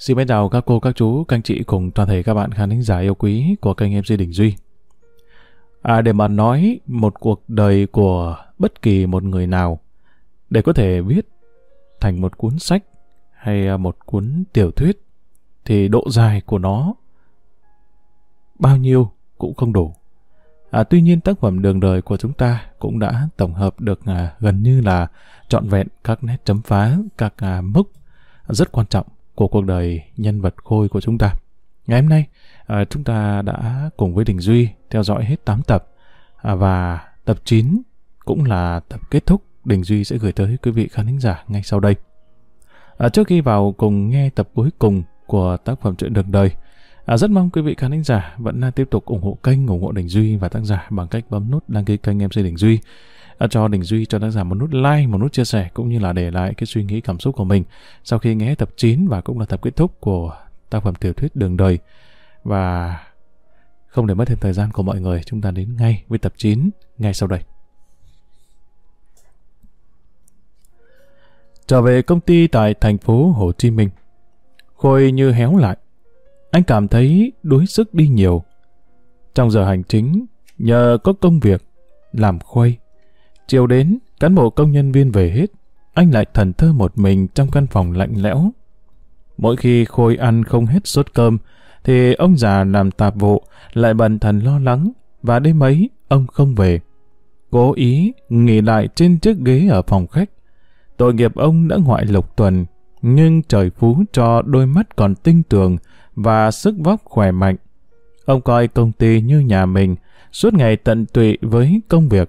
Xin mến chào các cô, các chú, các anh chị cùng toàn thể các bạn khán thính giả yêu quý của kênh MC Đình Duy. À, để mà nói một cuộc đời của bất kỳ một người nào để có thể viết thành một cuốn sách hay à, một cuốn tiểu thuyết thì độ dài của nó bao nhiêu cũng không đủ. À, tuy nhiên tác phẩm đường đời của chúng ta cũng đã tổng hợp được à, gần như là trọn vẹn các nét chấm phá, các à, mốc rất quan trọng của cuộc đời nhân vật khôi của chúng ta. Ngày hôm nay, à, chúng ta đã cùng với Đình Duy theo dõi hết 8 tập à, và tập 9 cũng là tập kết thúc Đình Duy sẽ gửi tới quý vị khán thính giả ngay sau đây. À, trước khi vào cùng nghe tập cuối cùng của tác phẩm truyện đường đời, À, rất mong quý vị khán thính giả vẫn tiếp tục ủng hộ kênh, ủng hộ Đình Duy và tác giả bằng cách bấm nút đăng ký kênh MC Đình Duy. Cho Đình Duy, cho tác giả một nút like, một nút chia sẻ cũng như là để lại cái suy nghĩ cảm xúc của mình sau khi nghe tập 9 và cũng là tập kết thúc của tác phẩm tiểu thuyết Đường Đời. Và không để mất thêm thời gian của mọi người, chúng ta đến ngay với tập 9 ngay sau đây. Trở về công ty tại thành phố Hồ Chí Minh. Khôi như héo lại anh cảm thấy đuối sức đi nhiều. Trong giờ hành chính, nhờ có công việc, làm khuây. Chiều đến, cán bộ công nhân viên về hết, anh lại thần thơ một mình trong căn phòng lạnh lẽo. Mỗi khi Khôi ăn không hết suất cơm, thì ông già làm tạp vụ lại bần thần lo lắng, và đêm ấy ông không về. Cố ý nghỉ lại trên chiếc ghế ở phòng khách. Tội nghiệp ông đã ngoại lục tuần, nhưng trời phú cho đôi mắt còn tinh tường, và sức vóc khỏe mạnh. Ông coi công ty như nhà mình, suốt ngày tận tụy với công việc.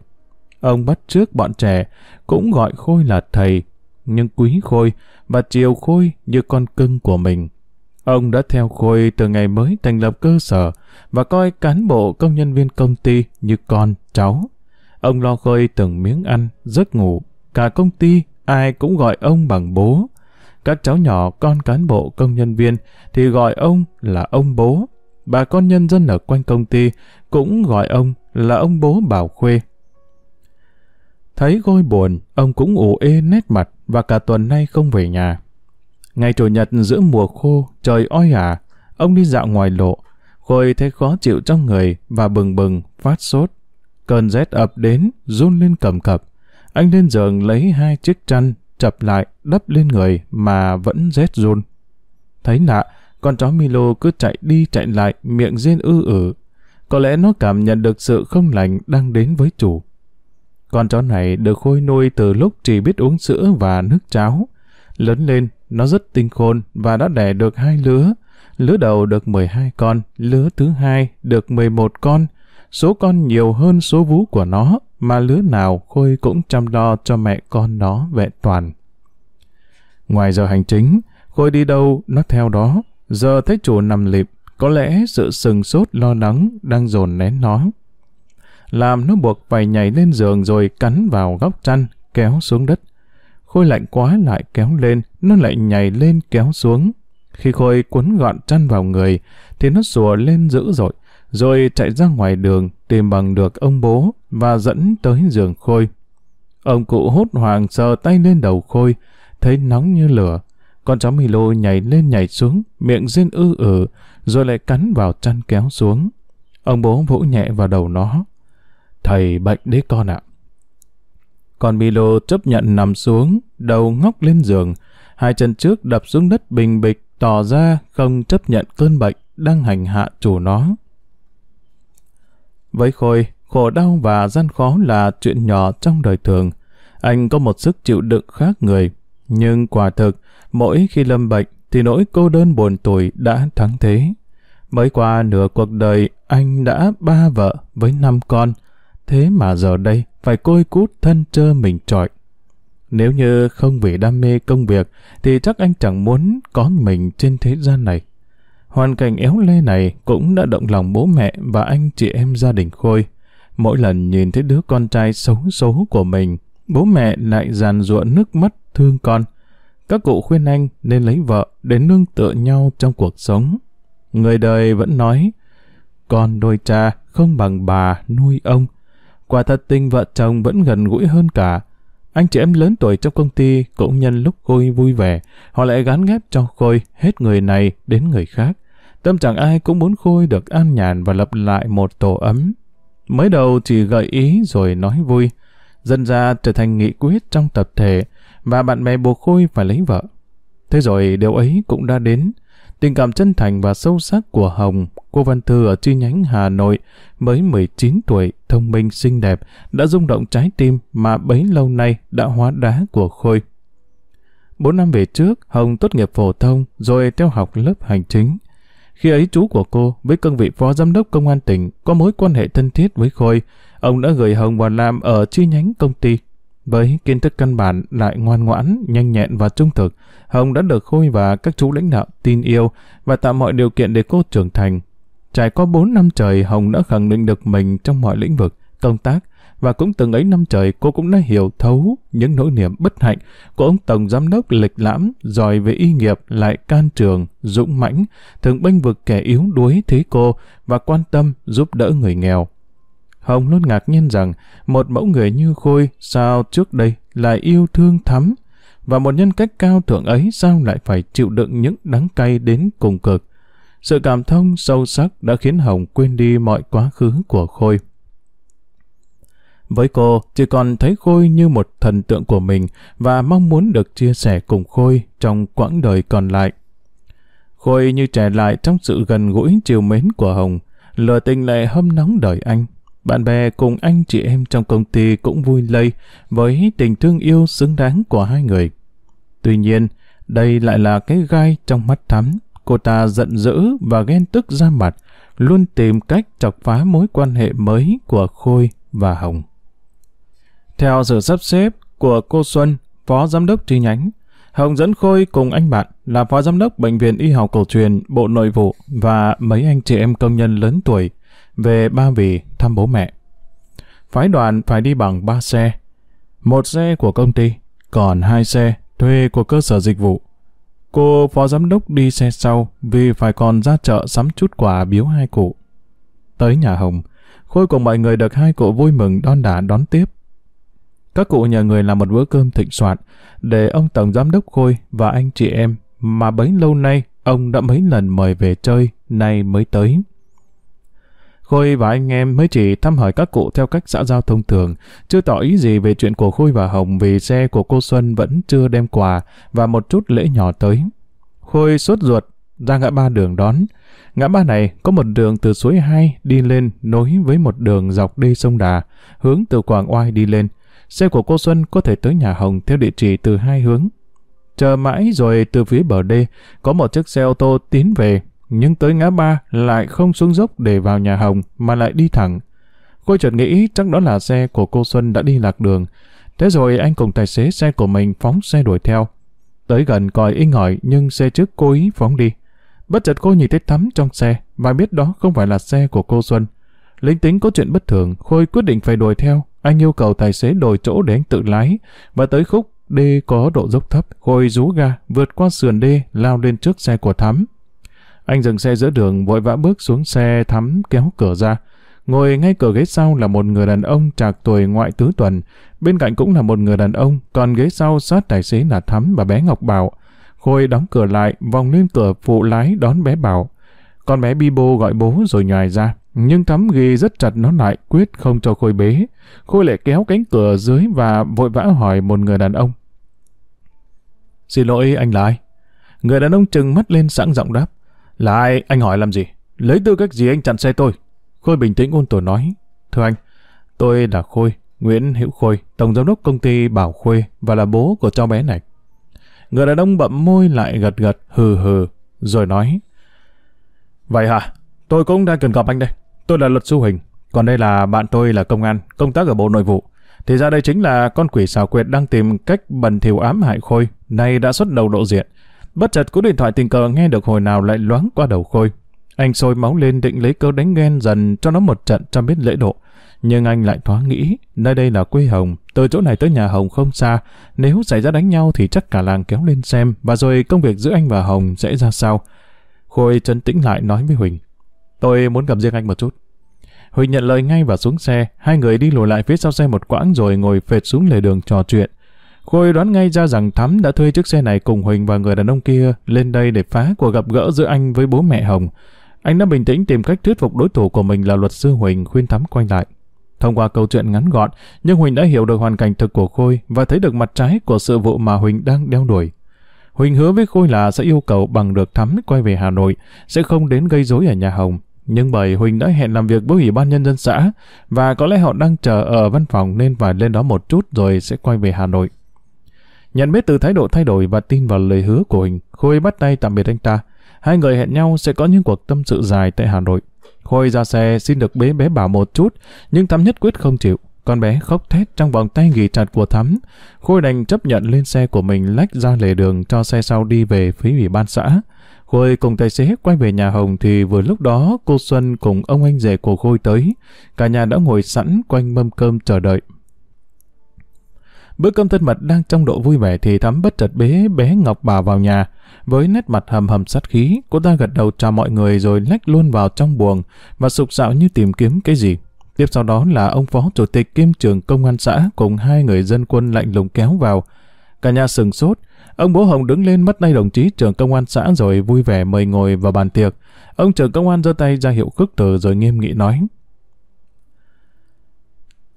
Ông bắt trước bọn trẻ, cũng gọi Khôi là thầy, nhưng quý Khôi và chiều Khôi như con cưng của mình. Ông đã theo Khôi từ ngày mới thành lập cơ sở và coi cán bộ công nhân viên công ty như con, cháu. Ông lo Khôi từng miếng ăn, giấc ngủ. Cả công ty ai cũng gọi ông bằng bố. Các cháu nhỏ con cán bộ công nhân viên thì gọi ông là ông bố. Bà con nhân dân ở quanh công ty cũng gọi ông là ông bố Bảo Khuê. Thấy gôi buồn, ông cũng ủ ê nét mặt và cả tuần nay không về nhà. Ngày Chủ nhật giữa mùa khô, trời oi ả, ông đi dạo ngoài lộ. Khôi thấy khó chịu trong người và bừng bừng, phát sốt. Cơn rét ập đến, run lên cầm cập. Anh lên giường lấy hai chiếc chăn chập lại, đắp lên người mà vẫn rét run. Thấy lạ, con chó Milo cứ chạy đi chạy lại, miệng riêng ư ử. Có lẽ nó cảm nhận được sự không lành đang đến với chủ. Con chó này được khôi nuôi từ lúc chỉ biết uống sữa và nước cháo. Lớn lên, nó rất tinh khôn và đã đẻ được hai lứa. Lứa đầu được 12 con, lứa thứ hai được 11 con. Số con nhiều hơn số vú của nó, mà lứa nào Khôi cũng chăm lo cho mẹ con nó vẹn toàn. Ngoài giờ hành chính, Khôi đi đâu, nó theo đó. Giờ thấy chủ nằm lịp, có lẽ sự sừng sốt lo lắng đang dồn nén nó. Làm nó buộc phải nhảy lên giường rồi cắn vào góc chăn, kéo xuống đất. Khôi lạnh quá lại kéo lên, nó lại nhảy lên kéo xuống. Khi Khôi cuốn gọn chăn vào người, thì nó sùa lên dữ dội, rồi chạy ra ngoài đường tìm bằng được ông bố và dẫn tới giường Khôi. Ông cụ hốt hoảng sờ tay lên đầu Khôi, thấy nóng như lửa. Con chó Milo nhảy lên nhảy xuống, miệng rên ư ử, rồi lại cắn vào chăn kéo xuống. Ông bố vỗ nhẹ vào đầu nó. Thầy bệnh đấy con ạ. Con Milo chấp nhận nằm xuống, đầu ngóc lên giường, hai chân trước đập xuống đất bình bịch, tỏ ra không chấp nhận cơn bệnh đang hành hạ chủ nó. Với Khôi, khổ đau và gian khó là chuyện nhỏ trong đời thường. Anh có một sức chịu đựng khác người, nhưng quả thực, mỗi khi lâm bệnh thì nỗi cô đơn buồn tuổi đã thắng thế. Mới qua nửa cuộc đời, anh đã ba vợ với năm con, thế mà giờ đây phải côi cút thân trơ mình trọi. Nếu như không vì đam mê công việc, thì chắc anh chẳng muốn có mình trên thế gian này. Hoàn cảnh éo le này cũng đã động lòng bố mẹ và anh chị em gia đình Khôi. Mỗi lần nhìn thấy đứa con trai xấu xấu của mình, bố mẹ lại giàn ruộng nước mắt thương con. Các cụ khuyên anh nên lấy vợ để nương tựa nhau trong cuộc sống. Người đời vẫn nói, con đôi cha không bằng bà nuôi ông. Quả thật tình vợ chồng vẫn gần gũi hơn cả. anh chị em lớn tuổi trong công ty cũng nhân lúc Khôi vui vẻ, họ lại gán ghép cho Khôi hết người này đến người khác. Tâm trạng ai cũng muốn Khôi được an nhàn và lập lại một tổ ấm. Mới đầu chỉ gợi ý rồi nói vui, dần ra trở thành nghị quyết trong tập thể và bạn bè buộc Khôi phải lấy vợ. Thế rồi điều ấy cũng đã đến. Tình cảm chân thành và sâu sắc của Hồng, cô Văn Thư ở chi nhánh Hà Nội, mới 19 tuổi, thông minh xinh đẹp, đã rung động trái tim mà bấy lâu nay đã hóa đá của Khôi. Bốn năm về trước, Hồng tốt nghiệp phổ thông rồi theo học lớp hành chính. Khi ấy chú của cô với cương vị phó giám đốc công an tỉnh có mối quan hệ thân thiết với Khôi, ông đã gửi Hồng vào làm ở chi nhánh công ty. Với kiến thức căn bản lại ngoan ngoãn, nhanh nhẹn và trung thực, Hồng đã được Khôi và các chú lãnh đạo tin yêu và tạo mọi điều kiện để cô trưởng thành. Trải qua 4 năm trời, Hồng đã khẳng định được mình trong mọi lĩnh vực, công tác, và cũng từng ấy năm trời cô cũng đã hiểu thấu những nỗi niềm bất hạnh của ông Tổng Giám đốc lịch lãm, giỏi về y nghiệp lại can trường, dũng mãnh, thường bênh vực kẻ yếu đuối thế cô và quan tâm giúp đỡ người nghèo. Hồng luôn ngạc nhiên rằng một mẫu người như Khôi sao trước đây lại yêu thương thắm và một nhân cách cao thượng ấy sao lại phải chịu đựng những đắng cay đến cùng cực. Sự cảm thông sâu sắc đã khiến Hồng quên đi mọi quá khứ của Khôi. Với cô, chỉ còn thấy Khôi như một thần tượng của mình và mong muốn được chia sẻ cùng Khôi trong quãng đời còn lại. Khôi như trẻ lại trong sự gần gũi chiều mến của Hồng, lừa tình lại hâm nóng đời anh. Bạn bè cùng anh chị em trong công ty cũng vui lây với tình thương yêu xứng đáng của hai người. Tuy nhiên, đây lại là cái gai trong mắt thắm. Cô ta giận dữ và ghen tức ra mặt, luôn tìm cách chọc phá mối quan hệ mới của Khôi và Hồng. Theo sự sắp xếp của cô Xuân, phó giám đốc chi nhánh, Hồng dẫn Khôi cùng anh bạn là phó giám đốc Bệnh viện Y học cổ truyền, Bộ Nội vụ và mấy anh chị em công nhân lớn tuổi về Ba Vì thăm bố mẹ. Phái đoàn phải đi bằng ba xe. Một xe của công ty, còn hai xe thuê của cơ sở dịch vụ. Cô phó giám đốc đi xe sau vì phải còn ra chợ sắm chút quà biếu hai cụ. Tới nhà Hồng, Khôi cùng mọi người được hai cụ vui mừng đón đả đón tiếp. Các cụ nhờ người làm một bữa cơm thịnh soạn để ông Tổng Giám đốc Khôi và anh chị em mà bấy lâu nay ông đã mấy lần mời về chơi, nay mới tới. Khôi và anh em mới chỉ thăm hỏi các cụ theo cách xã giao thông thường, chưa tỏ ý gì về chuyện của Khôi và Hồng vì xe của cô Xuân vẫn chưa đem quà và một chút lễ nhỏ tới. Khôi sốt ruột ra ngã ba đường đón. Ngã ba này có một đường từ suối hai đi lên nối với một đường dọc đi sông Đà, hướng từ Quảng Oai đi lên. Xe của cô Xuân có thể tới nhà Hồng theo địa chỉ từ hai hướng. Chờ mãi rồi từ phía bờ đê có một chiếc xe ô tô tiến về nhưng tới ngã ba lại không xuống dốc để vào nhà Hồng mà lại đi thẳng. Khôi chợt nghĩ chắc đó là xe của cô Xuân đã đi lạc đường. Thế rồi anh cùng tài xế xe của mình phóng xe đuổi theo. Tới gần còi inh hỏi nhưng xe trước cố ý phóng đi. Bất chợt cô nhìn thấy Thắm trong xe và biết đó không phải là xe của cô Xuân. Lính tính có chuyện bất thường, Khôi quyết định phải đuổi theo. Anh yêu cầu tài xế đổi chỗ để anh tự lái và tới khúc đê có độ dốc thấp, Khôi rú ga vượt qua sườn đê lao lên trước xe của Thắm. Anh dừng xe giữa đường vội vã bước xuống xe thắm kéo cửa ra. Ngồi ngay cửa ghế sau là một người đàn ông trạc tuổi ngoại tứ tuần. Bên cạnh cũng là một người đàn ông, còn ghế sau sát tài xế là Thắm và bé Ngọc Bảo. Khôi đóng cửa lại, vòng lên cửa phụ lái đón bé Bảo. Con bé Bibo gọi bố rồi nhòi ra. Nhưng Thắm ghi rất chặt nó lại, quyết không cho Khôi bế. Khôi lại kéo cánh cửa dưới và vội vã hỏi một người đàn ông. Xin lỗi, anh là ai? Người đàn ông trừng mắt lên sẵn giọng đáp. Là ai? Anh hỏi làm gì? Lấy tư cách gì anh chặn xe tôi? Khôi bình tĩnh ôn tồn nói. Thưa anh, tôi là Khôi, Nguyễn Hữu Khôi, Tổng Giám đốc công ty Bảo Khuê và là bố của cháu bé này. Người đàn ông bậm môi lại gật gật, hừ hừ, rồi nói. Vậy hả? Tôi cũng đang cần gặp anh đây. Tôi là luật sư Huỳnh, còn đây là bạn tôi là công an, công tác ở Bộ Nội vụ. Thì ra đây chính là con quỷ xào quyệt đang tìm cách bẩn thỉu ám hại Khôi, nay đã xuất đầu lộ diện. Bất chợt cú điện thoại tình cờ nghe được hồi nào lại loáng qua đầu Khôi. Anh sôi máu lên định lấy cơ đánh ghen dần cho nó một trận cho biết lễ độ. Nhưng anh lại thoáng nghĩ, nơi đây là quê Hồng, từ chỗ này tới nhà Hồng không xa, nếu xảy ra đánh nhau thì chắc cả làng kéo lên xem, và rồi công việc giữa anh và Hồng sẽ ra sao. Khôi chân tĩnh lại nói với Huỳnh, tôi muốn gặp riêng anh một chút. Huỳnh nhận lời ngay và xuống xe, hai người đi lùi lại phía sau xe một quãng rồi ngồi phệt xuống lề đường trò chuyện. Khôi đoán ngay ra rằng Thắm đã thuê chiếc xe này cùng Huỳnh và người đàn ông kia lên đây để phá cuộc gặp gỡ giữa anh với bố mẹ Hồng. Anh đã bình tĩnh tìm cách thuyết phục đối thủ của mình là luật sư Huỳnh khuyên Thắm quay lại. Thông qua câu chuyện ngắn gọn, nhưng Huỳnh đã hiểu được hoàn cảnh thực của Khôi và thấy được mặt trái của sự vụ mà Huỳnh đang đeo đuổi. Huỳnh hứa với Khôi là sẽ yêu cầu bằng được Thắm quay về Hà Nội, sẽ không đến gây rối ở nhà Hồng. Nhưng bởi Huỳnh đã hẹn làm việc với Ủy ban Nhân dân xã, và có lẽ họ đang chờ ở văn phòng nên phải lên đó một chút rồi sẽ quay về Hà Nội. Nhận biết từ thái độ thay đổi và tin vào lời hứa của Huỳnh, Khôi bắt tay tạm biệt anh ta. Hai người hẹn nhau sẽ có những cuộc tâm sự dài tại Hà Nội. Khôi ra xe xin được bế bé bảo một chút, nhưng Thắm nhất quyết không chịu. Con bé khóc thét trong vòng tay nghỉ chặt của Thắm. Khôi đành chấp nhận lên xe của mình lách ra lề đường cho xe sau đi về phía ủy ban xã. Khôi cùng tài xế quay về nhà Hồng thì vừa lúc đó cô Xuân cùng ông anh rể của Khôi tới. Cả nhà đã ngồi sẵn quanh mâm cơm chờ đợi. Bữa cơm thân mật đang trong độ vui vẻ thì Thắm bất chợt bế bé Ngọc bà vào nhà. Với nét mặt hầm hầm sát khí, cô ta gật đầu chào mọi người rồi lách luôn vào trong buồng và sục sạo như tìm kiếm cái gì. Tiếp sau đó là ông phó chủ tịch kiêm trưởng công an xã cùng hai người dân quân lạnh lùng kéo vào. Cả nhà sừng sốt, ông bố Hồng đứng lên mất tay đồng chí trưởng công an xã rồi vui vẻ mời ngồi vào bàn tiệc. Ông trưởng công an giơ tay ra hiệu khước từ rồi nghiêm nghị nói.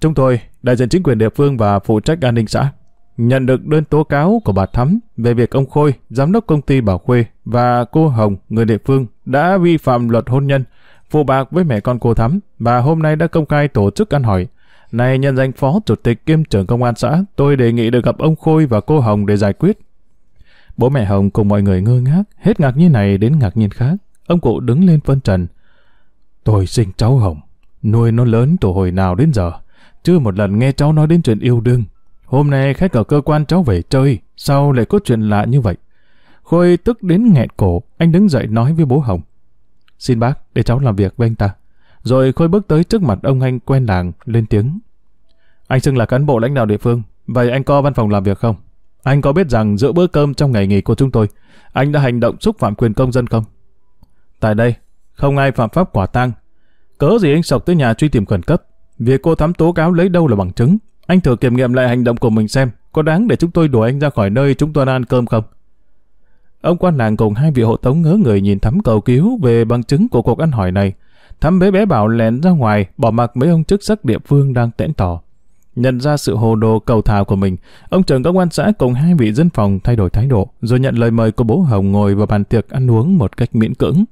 Chúng tôi, đại diện chính quyền địa phương và phụ trách an ninh xã, nhận được đơn tố cáo của bà Thắm về việc ông Khôi, giám đốc công ty Bảo Khuê và cô Hồng, người địa phương, đã vi phạm luật hôn nhân, phụ bạc với mẹ con cô Thắm và hôm nay đã công khai tổ chức ăn hỏi. Này nhân danh phó chủ tịch kiêm trưởng công an xã, tôi đề nghị được gặp ông Khôi và cô Hồng để giải quyết. Bố mẹ Hồng cùng mọi người ngơ ngác, hết ngạc nhiên này đến ngạc nhiên khác. Ông cụ đứng lên phân trần. Tôi sinh cháu Hồng, nuôi nó lớn từ hồi nào đến giờ. Chưa một lần nghe cháu nói đến chuyện yêu đương. Hôm nay khách ở cơ quan cháu về chơi, sao lại có chuyện lạ như vậy? Khôi tức đến nghẹn cổ, anh đứng dậy nói với bố Hồng. Xin bác, để cháu làm việc với anh ta. Rồi Khôi bước tới trước mặt ông anh quen làng, lên tiếng. Anh xưng là cán bộ lãnh đạo địa phương, vậy anh có văn phòng làm việc không? Anh có biết rằng giữa bữa cơm trong ngày nghỉ của chúng tôi, anh đã hành động xúc phạm quyền công dân không? Tại đây, không ai phạm pháp quả tang. Cớ gì anh sọc tới nhà truy tìm khẩn cấp? Việc cô thắm tố cáo lấy đâu là bằng chứng? Anh thử kiểm nghiệm lại hành động của mình xem, có đáng để chúng tôi đuổi anh ra khỏi nơi chúng tôi ăn cơm không? Ông quan làng cùng hai vị hộ tống ngớ người nhìn Thắm cầu cứu về bằng chứng của cuộc ăn hỏi này. Thắm bé bé bảo lén ra ngoài, bỏ mặc mấy ông chức sắc địa phương đang tẽn tỏ. Nhận ra sự hồ đồ cầu thảo của mình, ông trưởng công an xã cùng hai vị dân phòng thay đổi thái độ, rồi nhận lời mời của bố Hồng ngồi vào bàn tiệc ăn uống một cách miễn cưỡng.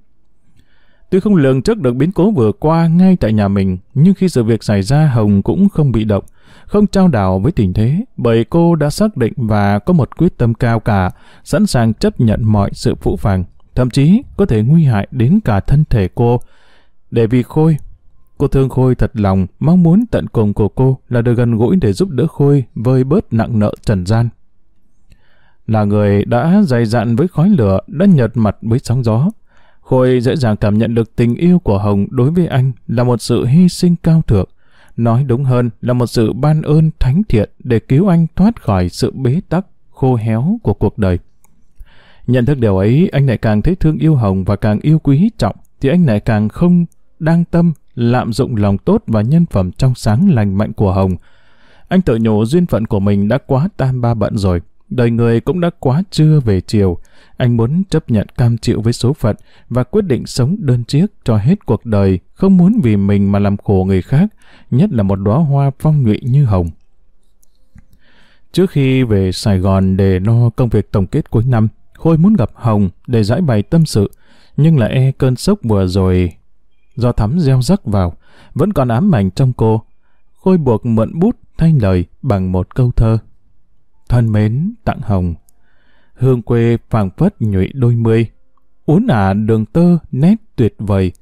Tuy không lường trước được biến cố vừa qua ngay tại nhà mình, nhưng khi sự việc xảy ra Hồng cũng không bị động, không trao đảo với tình thế, bởi cô đã xác định và có một quyết tâm cao cả, sẵn sàng chấp nhận mọi sự phụ phàng, thậm chí có thể nguy hại đến cả thân thể cô. Để vì Khôi, cô thương Khôi thật lòng, mong muốn tận cùng của cô là được gần gũi để giúp đỡ Khôi vơi bớt nặng nợ trần gian. Là người đã dày dặn với khói lửa, đã nhợt mặt với sóng gió, Khôi dễ dàng cảm nhận được tình yêu của Hồng đối với anh là một sự hy sinh cao thượng, nói đúng hơn là một sự ban ơn thánh thiện để cứu anh thoát khỏi sự bế tắc, khô héo của cuộc đời. Nhận thức điều ấy, anh lại càng thấy thương yêu Hồng và càng yêu quý trọng, thì anh lại càng không đang tâm lạm dụng lòng tốt và nhân phẩm trong sáng lành mạnh của Hồng. Anh tự nhủ duyên phận của mình đã quá tam ba bận rồi, đời người cũng đã quá trưa về chiều. Anh muốn chấp nhận cam chịu với số phận và quyết định sống đơn chiếc cho hết cuộc đời, không muốn vì mình mà làm khổ người khác, nhất là một đóa hoa phong nhụy như hồng. Trước khi về Sài Gòn để lo công việc tổng kết cuối năm, Khôi muốn gặp Hồng để giải bày tâm sự, nhưng lại e cơn sốc vừa rồi do thắm gieo rắc vào, vẫn còn ám ảnh trong cô. Khôi buộc mượn bút thay lời bằng một câu thơ. Thân mến tặng Hồng, hương quê phảng phất nhụy đôi mươi, uốn ả đường tơ nét tuyệt vời,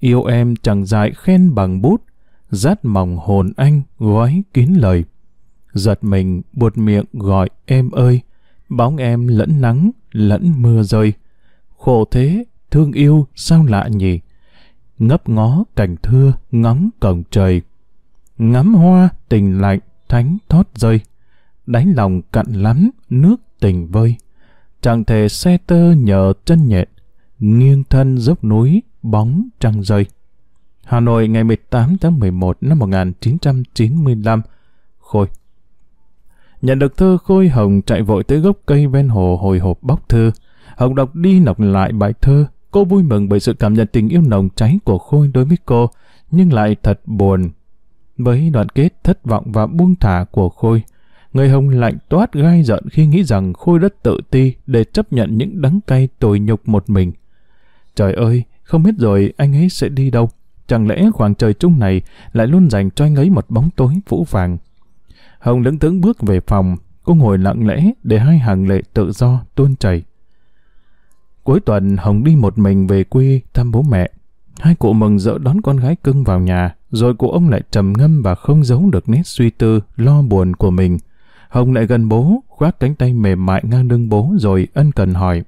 yêu em chẳng dại khen bằng bút, dát mỏng hồn anh gói kín lời. Giật mình buột miệng gọi em ơi, bóng em lẫn nắng, lẫn mưa rơi. Khổ thế, thương yêu sao lạ nhỉ? Ngấp ngó cảnh thưa, ngóng cổng trời. Ngắm hoa, tình lạnh, thánh thoát rơi đánh lòng cặn lắm, nước tình vơi. Chẳng thể xe tơ nhờ chân nhện, nghiêng thân dốc núi, bóng trăng rơi. Hà Nội ngày 18 tháng 11 năm 1995, Khôi. Nhận được thư Khôi Hồng chạy vội tới gốc cây ven hồ hồi hộp bóc thư. Hồng đọc đi đọc lại bài thơ. Cô vui mừng bởi sự cảm nhận tình yêu nồng cháy của Khôi đối với cô, nhưng lại thật buồn. Với đoạn kết thất vọng và buông thả của Khôi, người Hồng lạnh toát gai giận khi nghĩ rằng Khôi rất tự ti để chấp nhận những đắng cay tồi nhục một mình. Trời ơi, không biết rồi anh ấy sẽ đi đâu. Chẳng lẽ khoảng trời chung này lại luôn dành cho anh ấy một bóng tối vũ vàng. Hồng lững thững bước về phòng, cô ngồi lặng lẽ để hai hàng lệ tự do tuôn chảy. Cuối tuần Hồng đi một mình về quê thăm bố mẹ. Hai cụ mừng rỡ đón con gái cưng vào nhà, rồi cụ ông lại trầm ngâm và không giấu được nét suy tư, lo buồn của mình. Hồng lại gần bố, khoác cánh tay mềm mại ngang lưng bố rồi ân cần hỏi.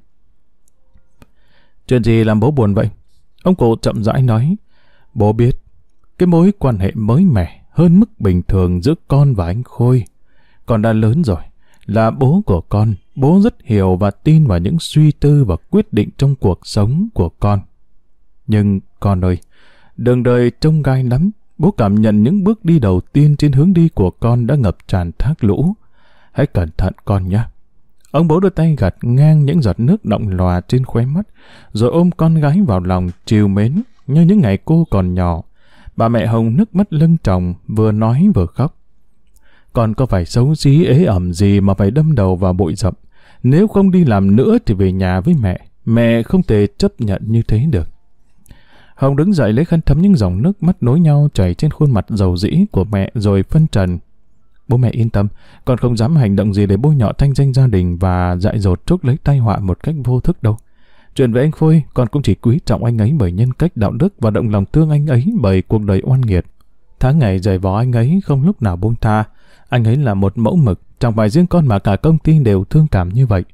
Chuyện gì làm bố buồn vậy? Ông cụ chậm rãi nói. Bố biết, cái mối quan hệ mới mẻ hơn mức bình thường giữa con và anh Khôi. Con đã lớn rồi, là bố của con, bố rất hiểu và tin vào những suy tư và quyết định trong cuộc sống của con. Nhưng con ơi, đường đời trông gai lắm, bố cảm nhận những bước đi đầu tiên trên hướng đi của con đã ngập tràn thác lũ. Hãy cẩn thận con nhé. Ông bố đưa tay gạt ngang những giọt nước động lòa trên khóe mắt, rồi ôm con gái vào lòng chiều mến như những ngày cô còn nhỏ. Bà mẹ Hồng nước mắt lưng chồng vừa nói vừa khóc. Con có phải xấu xí ế ẩm gì mà phải đâm đầu vào bụi rậm. Nếu không đi làm nữa thì về nhà với mẹ. Mẹ không thể chấp nhận như thế được. Hồng đứng dậy lấy khăn thấm những dòng nước mắt nối nhau chảy trên khuôn mặt dầu dĩ của mẹ rồi phân trần. Bố mẹ yên tâm, con không dám hành động gì để bôi nhọ thanh danh gia đình và dại dột trúc lấy tai họa một cách vô thức đâu. Chuyện về anh Khôi, con cũng chỉ quý trọng anh ấy bởi nhân cách đạo đức và động lòng thương anh ấy bởi cuộc đời oan nghiệt. Tháng ngày dày vò anh ấy không lúc nào buông tha. Anh ấy là một mẫu mực, chẳng phải riêng con mà cả công ty đều thương cảm như vậy.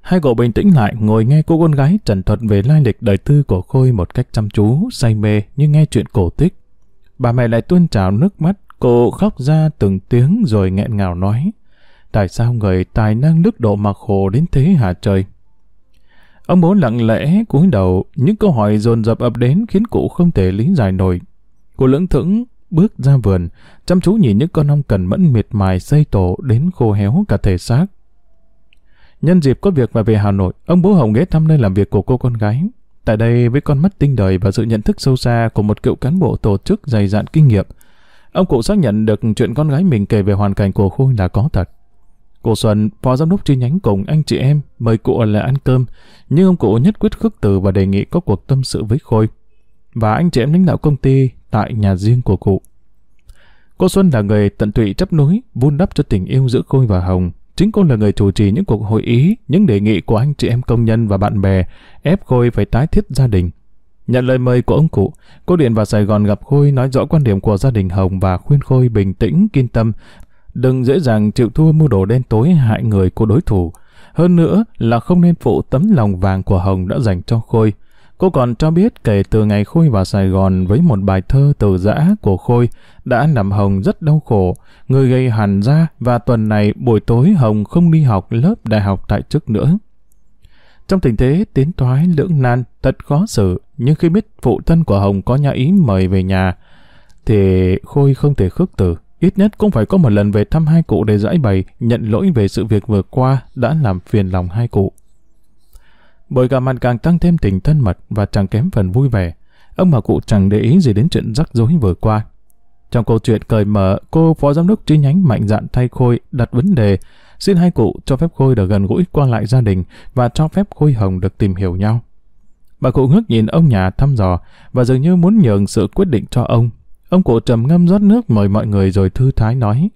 Hai cậu bình tĩnh lại, ngồi nghe cô con gái trần thuật về lai lịch đời tư của Khôi một cách chăm chú, say mê như nghe chuyện cổ tích. Bà mẹ lại tuôn trào nước mắt, cô khóc ra từng tiếng rồi nghẹn ngào nói. Tại sao người tài năng đức độ mà khổ đến thế hả trời? Ông bố lặng lẽ cúi đầu, những câu hỏi dồn dập ập đến khiến cụ không thể lý giải nổi. Cô lưỡng thững bước ra vườn, chăm chú nhìn những con ong cần mẫn miệt mài xây tổ đến khô héo cả thể xác. Nhân dịp có việc và về Hà Nội, ông bố Hồng ghé thăm nơi làm việc của cô con gái. Tại đây, với con mắt tinh đời và sự nhận thức sâu xa của một cựu cán bộ tổ chức dày dạn kinh nghiệm, ông cụ xác nhận được chuyện con gái mình kể về hoàn cảnh của Khôi là có thật. Cô Xuân, phó giám đốc chi nhánh cùng anh chị em, mời cụ ở lại ăn cơm, nhưng ông cụ nhất quyết khước từ và đề nghị có cuộc tâm sự với Khôi. Và anh chị em lãnh đạo công ty tại nhà riêng của cụ. Cô Xuân là người tận tụy chấp nối, vun đắp cho tình yêu giữa Khôi và Hồng. Chính cô là người chủ trì những cuộc hội ý, những đề nghị của anh chị em công nhân và bạn bè, ép Khôi phải tái thiết gia đình. Nhận lời mời của ông cụ, cô điện vào Sài Gòn gặp Khôi nói rõ quan điểm của gia đình Hồng và khuyên Khôi bình tĩnh, kiên tâm, đừng dễ dàng chịu thua mưu đồ đen tối hại người của đối thủ. Hơn nữa là không nên phụ tấm lòng vàng của Hồng đã dành cho Khôi. Cô còn cho biết kể từ ngày Khôi vào Sài Gòn với một bài thơ từ giã của Khôi đã làm Hồng rất đau khổ, người gây hẳn ra và tuần này buổi tối Hồng không đi học lớp đại học tại chức nữa. Trong tình thế tiến thoái lưỡng nan, thật khó xử, nhưng khi biết phụ thân của Hồng có nhà ý mời về nhà, thì Khôi không thể khước từ. Ít nhất cũng phải có một lần về thăm hai cụ để giải bày, nhận lỗi về sự việc vừa qua đã làm phiền lòng hai cụ. Bởi gặp mặt càng tăng thêm tình thân mật và chẳng kém phần vui vẻ. Ông bà cụ chẳng để ý gì đến chuyện rắc rối vừa qua. Trong câu chuyện cởi mở, cô phó giám đốc chi nhánh mạnh dạn thay Khôi đặt vấn đề xin hai cụ cho phép Khôi được gần gũi qua lại gia đình và cho phép Khôi Hồng được tìm hiểu nhau. Bà cụ ngước nhìn ông nhà thăm dò và dường như muốn nhường sự quyết định cho ông Ông cụ trầm ngâm rót nước mời mọi người rồi thư thái nói.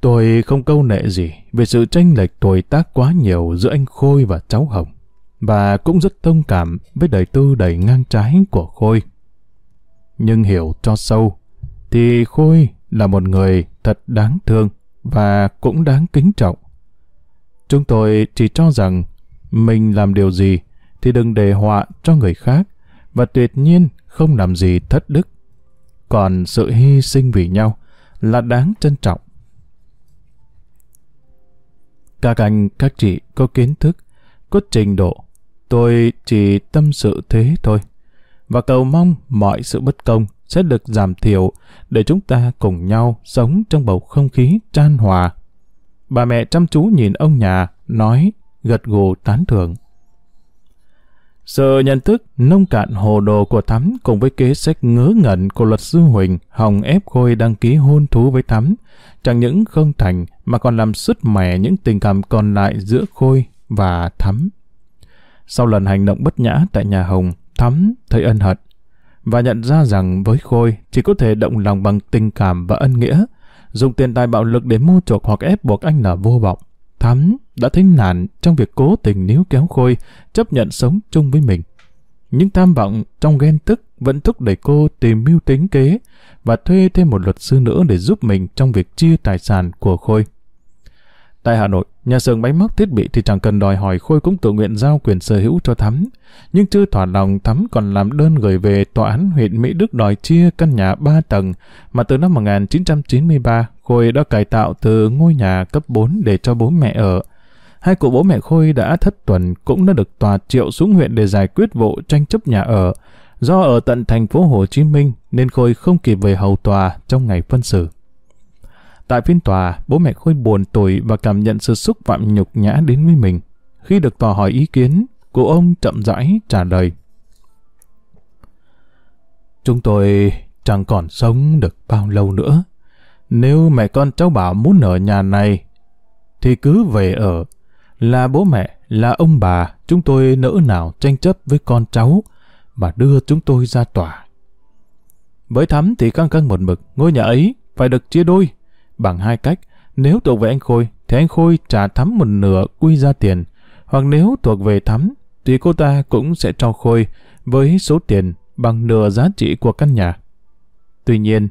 Tôi không câu nệ gì về sự tranh lệch tuổi tác quá nhiều giữa anh Khôi và cháu Hồng, và cũng rất thông cảm với đời tư đầy ngang trái của Khôi. Nhưng hiểu cho sâu, thì Khôi là một người thật đáng thương và cũng đáng kính trọng. Chúng tôi chỉ cho rằng mình làm điều gì thì đừng đề họa cho người khác và tuyệt nhiên không làm gì thất đức còn sự hy sinh vì nhau là đáng trân trọng. Các anh, các chị có kiến thức, có trình độ, tôi chỉ tâm sự thế thôi. Và cầu mong mọi sự bất công sẽ được giảm thiểu để chúng ta cùng nhau sống trong bầu không khí tran hòa. Bà mẹ chăm chú nhìn ông nhà, nói, gật gù tán thưởng. Sự nhận thức nông cạn hồ đồ của Thắm cùng với kế sách ngớ ngẩn của luật sư Huỳnh hòng ép Khôi đăng ký hôn thú với Thắm, chẳng những không thành mà còn làm sứt mẻ những tình cảm còn lại giữa Khôi và Thắm. Sau lần hành động bất nhã tại nhà Hồng, Thắm thấy ân hận và nhận ra rằng với Khôi chỉ có thể động lòng bằng tình cảm và ân nghĩa, dùng tiền tài bạo lực để mua chuộc hoặc ép buộc anh là vô vọng. Thắm đã thấy nản trong việc cố tình níu kéo Khôi, chấp nhận sống chung với mình. Nhưng tham vọng trong ghen tức vẫn thúc đẩy cô tìm mưu tính kế và thuê thêm một luật sư nữa để giúp mình trong việc chia tài sản của Khôi. Tại Hà Nội, nhà xưởng máy móc thiết bị thì chẳng cần đòi hỏi Khôi cũng tự nguyện giao quyền sở hữu cho Thắm. Nhưng chưa thỏa lòng Thắm còn làm đơn gửi về tòa án huyện Mỹ Đức đòi chia căn nhà 3 tầng mà từ năm 1993 Khôi đã cải tạo từ ngôi nhà cấp 4 để cho bố mẹ ở. Hai cụ bố mẹ Khôi đã thất tuần cũng đã được tòa triệu xuống huyện để giải quyết vụ tranh chấp nhà ở. Do ở tận thành phố Hồ Chí Minh nên Khôi không kịp về hầu tòa trong ngày phân xử. Tại phiên tòa, bố mẹ Khôi buồn tuổi và cảm nhận sự xúc phạm nhục nhã đến với mình. Khi được tòa hỏi ý kiến, cụ ông chậm rãi trả lời. Chúng tôi chẳng còn sống được bao lâu nữa. Nếu mẹ con cháu bảo muốn ở nhà này, thì cứ về ở. Là bố mẹ, là ông bà, chúng tôi nỡ nào tranh chấp với con cháu mà đưa chúng tôi ra tòa. Với Thắm thì căng căng một mực, ngôi nhà ấy phải được chia đôi bằng hai cách. Nếu thuộc về anh Khôi, thì anh Khôi trả Thắm một nửa quy ra tiền. Hoặc nếu thuộc về Thắm, thì cô ta cũng sẽ cho Khôi với số tiền bằng nửa giá trị của căn nhà. Tuy nhiên,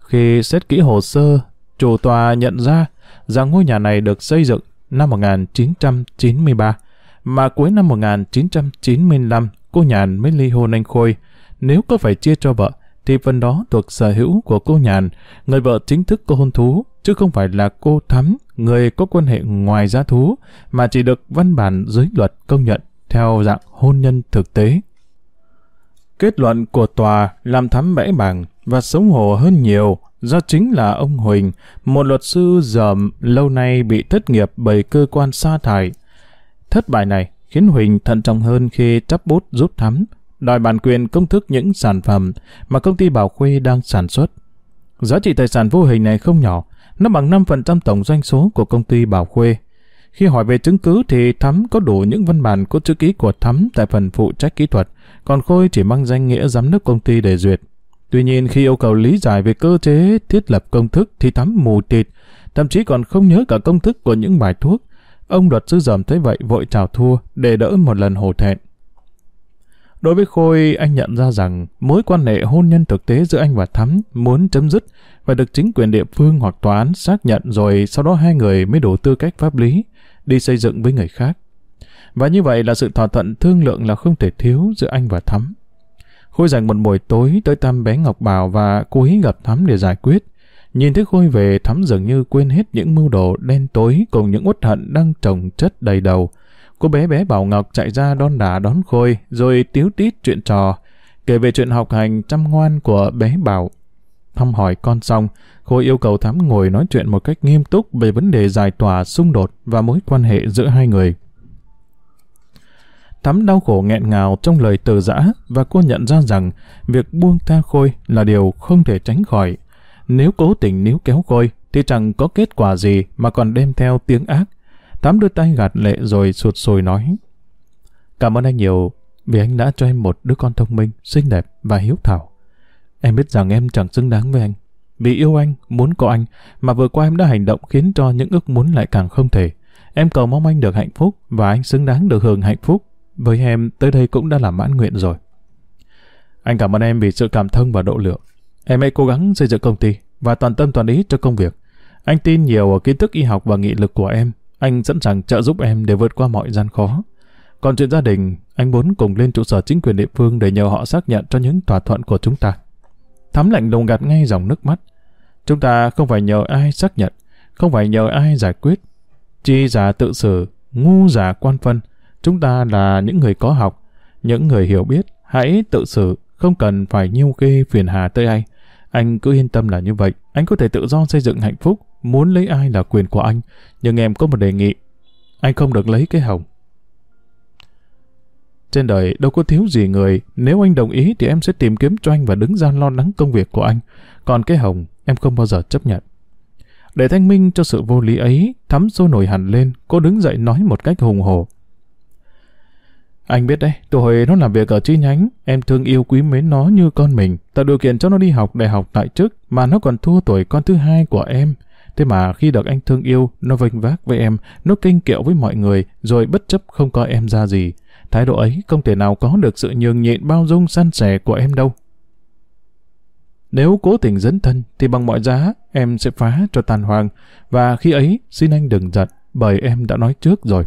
khi xét kỹ hồ sơ, chủ tòa nhận ra rằng ngôi nhà này được xây dựng năm 1993, mà cuối năm 1995 cô Nhàn mới ly hôn anh Khôi. Nếu có phải chia cho vợ, thì phần đó thuộc sở hữu của cô Nhàn, người vợ chính thức của hôn thú, chứ không phải là cô Thắm, người có quan hệ ngoài giá thú, mà chỉ được văn bản dưới luật công nhận theo dạng hôn nhân thực tế. Kết luận của tòa làm Thắm bẽ bàng và xấu hổ hơn nhiều do chính là ông Huỳnh, một luật sư dởm lâu nay bị thất nghiệp bởi cơ quan sa thải. Thất bại này khiến Huỳnh thận trọng hơn khi chấp bút giúp Thắm, đòi bản quyền công thức những sản phẩm mà công ty Bảo Khuê đang sản xuất. Giá trị tài sản vô hình này không nhỏ, nó bằng 5% tổng doanh số của công ty Bảo Khuê. Khi hỏi về chứng cứ thì Thắm có đủ những văn bản có chữ ký của Thắm tại phần phụ trách kỹ thuật, còn Khôi chỉ mang danh nghĩa giám đốc công ty để duyệt. Tuy nhiên khi yêu cầu lý giải về cơ chế thiết lập công thức thì Thắm mù tịt, thậm chí còn không nhớ cả công thức của những bài thuốc. Ông luật sư dòm thấy vậy vội chào thua để đỡ một lần hổ thẹn. Đối với Khôi, anh nhận ra rằng mối quan hệ hôn nhân thực tế giữa anh và Thắm muốn chấm dứt và được chính quyền địa phương hoặc tòa án xác nhận rồi sau đó hai người mới đủ tư cách pháp lý đi xây dựng với người khác. Và như vậy là sự thỏa thuận thương lượng là không thể thiếu giữa anh và Thắm. Khôi dành một buổi tối tới thăm bé Ngọc Bảo và cố ý gặp Thắm để giải quyết. Nhìn thấy Khôi về Thắm dường như quên hết những mưu đồ đen tối cùng những uất hận đang trồng chất đầy đầu Cô bé bé Bảo Ngọc chạy ra đón đả đón Khôi, rồi tiếu tít chuyện trò, kể về chuyện học hành chăm ngoan của bé Bảo. Thăm hỏi con xong, Khôi yêu cầu Thắm ngồi nói chuyện một cách nghiêm túc về vấn đề giải tỏa xung đột và mối quan hệ giữa hai người. Thắm đau khổ nghẹn ngào trong lời từ giã và cô nhận ra rằng việc buông tha Khôi là điều không thể tránh khỏi. Nếu cố tình níu kéo Khôi thì chẳng có kết quả gì mà còn đem theo tiếng ác Tám đưa tay gạt lệ rồi sụt sùi nói. Cảm ơn anh nhiều vì anh đã cho em một đứa con thông minh, xinh đẹp và hiếu thảo. Em biết rằng em chẳng xứng đáng với anh. Vì yêu anh, muốn có anh, mà vừa qua em đã hành động khiến cho những ước muốn lại càng không thể. Em cầu mong anh được hạnh phúc và anh xứng đáng được hưởng hạnh phúc. Với em, tới đây cũng đã là mãn nguyện rồi. Anh cảm ơn em vì sự cảm thông và độ lượng. Em hãy cố gắng xây dựng công ty và toàn tâm toàn ý cho công việc. Anh tin nhiều ở kiến thức y học và nghị lực của em anh sẵn sàng trợ giúp em để vượt qua mọi gian khó. Còn chuyện gia đình, anh muốn cùng lên trụ sở chính quyền địa phương để nhờ họ xác nhận cho những thỏa thuận của chúng ta. Thắm lạnh lùng gạt ngay dòng nước mắt. Chúng ta không phải nhờ ai xác nhận, không phải nhờ ai giải quyết. Chi giả tự xử, ngu giả quan phân. Chúng ta là những người có học, những người hiểu biết. Hãy tự xử, không cần phải nhiêu kê phiền hà tới ai. Anh cứ yên tâm là như vậy, anh có thể tự do xây dựng hạnh phúc, muốn lấy ai là quyền của anh. Nhưng em có một đề nghị, anh không được lấy cái hồng. Trên đời đâu có thiếu gì người, nếu anh đồng ý thì em sẽ tìm kiếm cho anh và đứng ra lo lắng công việc của anh. Còn cái hồng, em không bao giờ chấp nhận. Để thanh minh cho sự vô lý ấy, thắm sôi nổi hẳn lên, cô đứng dậy nói một cách hùng hổ. Anh biết đấy, từ nó làm việc ở chi nhánh, em thương yêu quý mến nó như con mình, tạo điều kiện cho nó đi học đại học tại chức, mà nó còn thua tuổi con thứ hai của em. Thế mà khi được anh thương yêu, nó vênh vác với em, nó kinh kiệu với mọi người, rồi bất chấp không coi em ra gì. Thái độ ấy không thể nào có được sự nhường nhịn bao dung san sẻ của em đâu. Nếu cố tình dẫn thân, thì bằng mọi giá, em sẽ phá cho tàn hoàng, và khi ấy, xin anh đừng giận, bởi em đã nói trước rồi.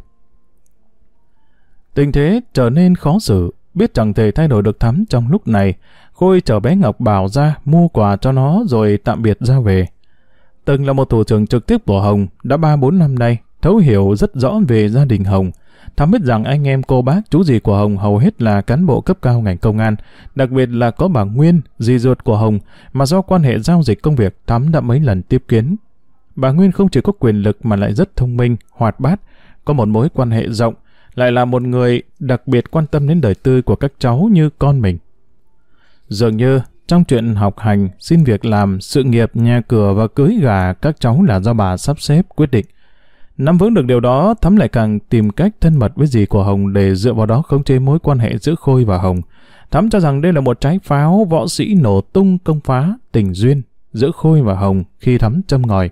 Tình thế trở nên khó xử, biết chẳng thể thay đổi được thắm trong lúc này. Khôi chở bé Ngọc Bảo ra mua quà cho nó rồi tạm biệt ra về. Từng là một thủ trưởng trực tiếp của Hồng, đã 3-4 năm nay, thấu hiểu rất rõ về gia đình Hồng. Thắm biết rằng anh em cô bác chú gì của Hồng hầu hết là cán bộ cấp cao ngành công an, đặc biệt là có bà Nguyên, dì ruột của Hồng, mà do quan hệ giao dịch công việc Thắm đã mấy lần tiếp kiến. Bà Nguyên không chỉ có quyền lực mà lại rất thông minh, hoạt bát, có một mối quan hệ rộng, lại là một người đặc biệt quan tâm đến đời tư của các cháu như con mình. Dường như, trong chuyện học hành, xin việc làm, sự nghiệp, nhà cửa và cưới gà các cháu là do bà sắp xếp quyết định. Nắm vững được điều đó, Thắm lại càng tìm cách thân mật với dì của Hồng để dựa vào đó khống chế mối quan hệ giữa Khôi và Hồng. Thắm cho rằng đây là một trái pháo võ sĩ nổ tung công phá tình duyên giữa Khôi và Hồng khi Thắm châm ngòi.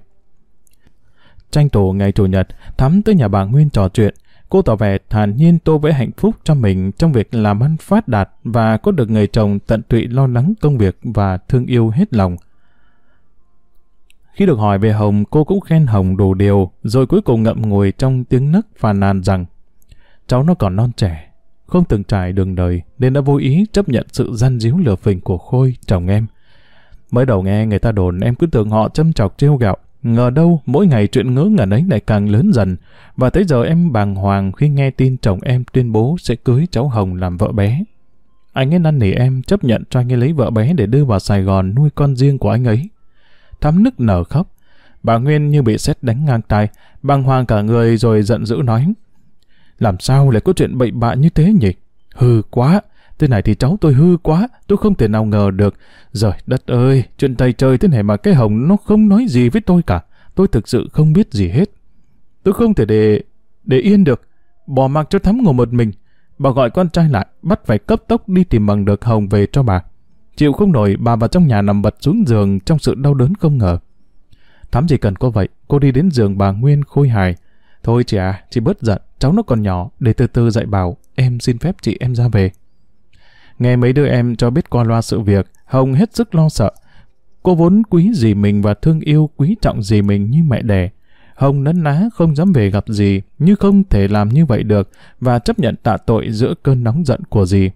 Tranh thủ ngày Chủ nhật, Thắm tới nhà bà Nguyên trò chuyện. Cô tỏ vẻ thản nhiên tô vẽ hạnh phúc cho mình trong việc làm ăn phát đạt và có được người chồng tận tụy lo lắng công việc và thương yêu hết lòng. Khi được hỏi về Hồng, cô cũng khen Hồng đủ điều, rồi cuối cùng ngậm ngùi trong tiếng nấc phàn nàn rằng cháu nó còn non trẻ, không từng trải đường đời nên đã vô ý chấp nhận sự gian díu lừa phình của Khôi, chồng em. Mới đầu nghe người ta đồn em cứ tưởng họ châm chọc trêu gạo, ngờ đâu mỗi ngày chuyện ngớ ngẩn ấy lại càng lớn dần, và tới giờ em bàng hoàng khi nghe tin chồng em tuyên bố sẽ cưới cháu Hồng làm vợ bé. Anh ấy năn nỉ em chấp nhận cho anh ấy lấy vợ bé để đưa vào Sài Gòn nuôi con riêng của anh ấy. Thắm nức nở khóc. Bà Nguyên như bị sét đánh ngang tai, bàng hoàng cả người rồi giận dữ nói. Làm sao lại có chuyện bậy bạ như thế nhỉ? Hư quá, thế này thì cháu tôi hư quá, tôi không thể nào ngờ được. Rồi đất ơi, chuyện tay chơi thế này mà cái hồng nó không nói gì với tôi cả. Tôi thực sự không biết gì hết. Tôi không thể để để yên được, bỏ mặc cho thắm ngồi một mình. Bà gọi con trai lại, bắt phải cấp tốc đi tìm bằng được hồng về cho bà. Chịu không nổi, bà vào trong nhà nằm bật xuống giường trong sự đau đớn không ngờ. Thắm chỉ cần có vậy, cô đi đến giường bà Nguyên khôi hài. Thôi chị à, chị bớt giận, cháu nó còn nhỏ, để từ từ dạy bảo, em xin phép chị em ra về. Nghe mấy đứa em cho biết qua loa sự việc, Hồng hết sức lo sợ. Cô vốn quý dì mình và thương yêu quý trọng dì mình như mẹ đẻ. Hồng nấn ná không dám về gặp dì, như không thể làm như vậy được, và chấp nhận tạ tội giữa cơn nóng giận của dì.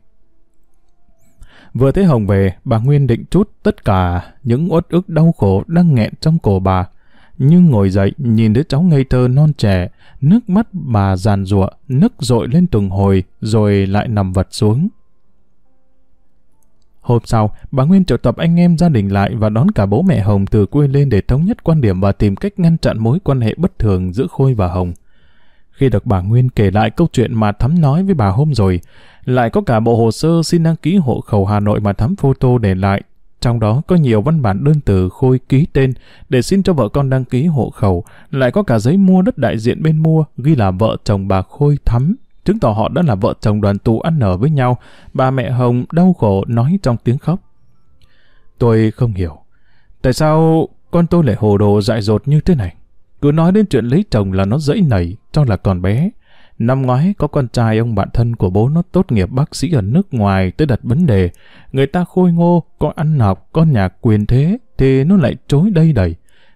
Vừa thấy Hồng về, bà Nguyên định chút tất cả những uất ức đau khổ đang nghẹn trong cổ bà. Nhưng ngồi dậy, nhìn đứa cháu ngây thơ non trẻ, nước mắt bà giàn rụa, nức dội lên từng hồi, rồi lại nằm vật xuống. Hôm sau, bà Nguyên triệu tập anh em gia đình lại và đón cả bố mẹ Hồng từ quê lên để thống nhất quan điểm và tìm cách ngăn chặn mối quan hệ bất thường giữa Khôi và Hồng. Khi được bà Nguyên kể lại câu chuyện mà Thắm nói với bà hôm rồi, lại có cả bộ hồ sơ xin đăng ký hộ khẩu Hà Nội mà Thắm photo để lại. Trong đó có nhiều văn bản đơn từ Khôi ký tên để xin cho vợ con đăng ký hộ khẩu, lại có cả giấy mua đất đại diện bên mua ghi là vợ chồng bà Khôi Thắm, chứng tỏ họ đã là vợ chồng đoàn tụ ăn nở với nhau. Bà mẹ Hồng đau khổ nói trong tiếng khóc. Tôi không hiểu, tại sao con tôi lại hồ đồ dại dột như thế này? Cứ nói đến chuyện lấy chồng là nó dẫy nảy, cho là còn bé. Năm ngoái có con trai ông bạn thân của bố nó tốt nghiệp bác sĩ ở nước ngoài tới đặt vấn đề. Người ta khôi ngô, có ăn học, có nhà quyền thế, thì nó lại chối đây đầy.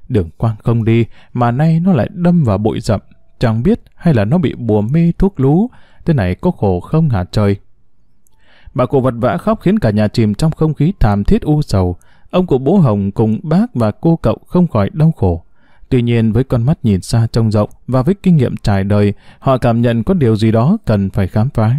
Đường quang không đi, mà nay nó lại đâm vào bụi rậm. Chẳng biết hay là nó bị bùa mê thuốc lú, thế này có khổ không hả trời. Bà cụ vật vã khóc khiến cả nhà chìm trong không khí thảm thiết u sầu. Ông cụ bố Hồng cùng bác và cô cậu không khỏi đau khổ. Tuy nhiên với con mắt nhìn xa trông rộng và với kinh nghiệm trải đời, họ cảm nhận có điều gì đó cần phải khám phá.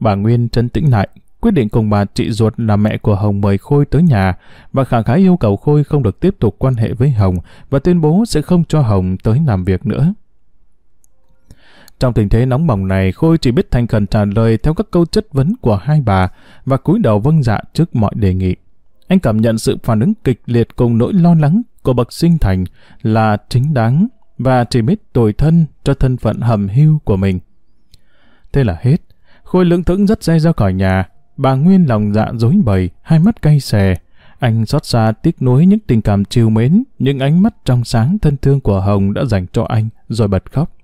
Bà Nguyên trấn tĩnh lại, quyết định cùng bà chị ruột là mẹ của Hồng mời Khôi tới nhà và khẳng khái yêu cầu Khôi không được tiếp tục quan hệ với Hồng và tuyên bố sẽ không cho Hồng tới làm việc nữa. Trong tình thế nóng bỏng này, Khôi chỉ biết thành khẩn trả lời theo các câu chất vấn của hai bà và cúi đầu vâng dạ trước mọi đề nghị. Anh cảm nhận sự phản ứng kịch liệt cùng nỗi lo lắng của bậc sinh thành là chính đáng và chỉ biết tồi thân cho thân phận hầm hưu của mình. Thế là hết. Khôi lưỡng thững rất xe ra khỏi nhà. Bà Nguyên lòng dạ dối bời, hai mắt cay xè. Anh xót xa tiếc nuối những tình cảm chiều mến, những ánh mắt trong sáng thân thương của Hồng đã dành cho anh, rồi bật khóc.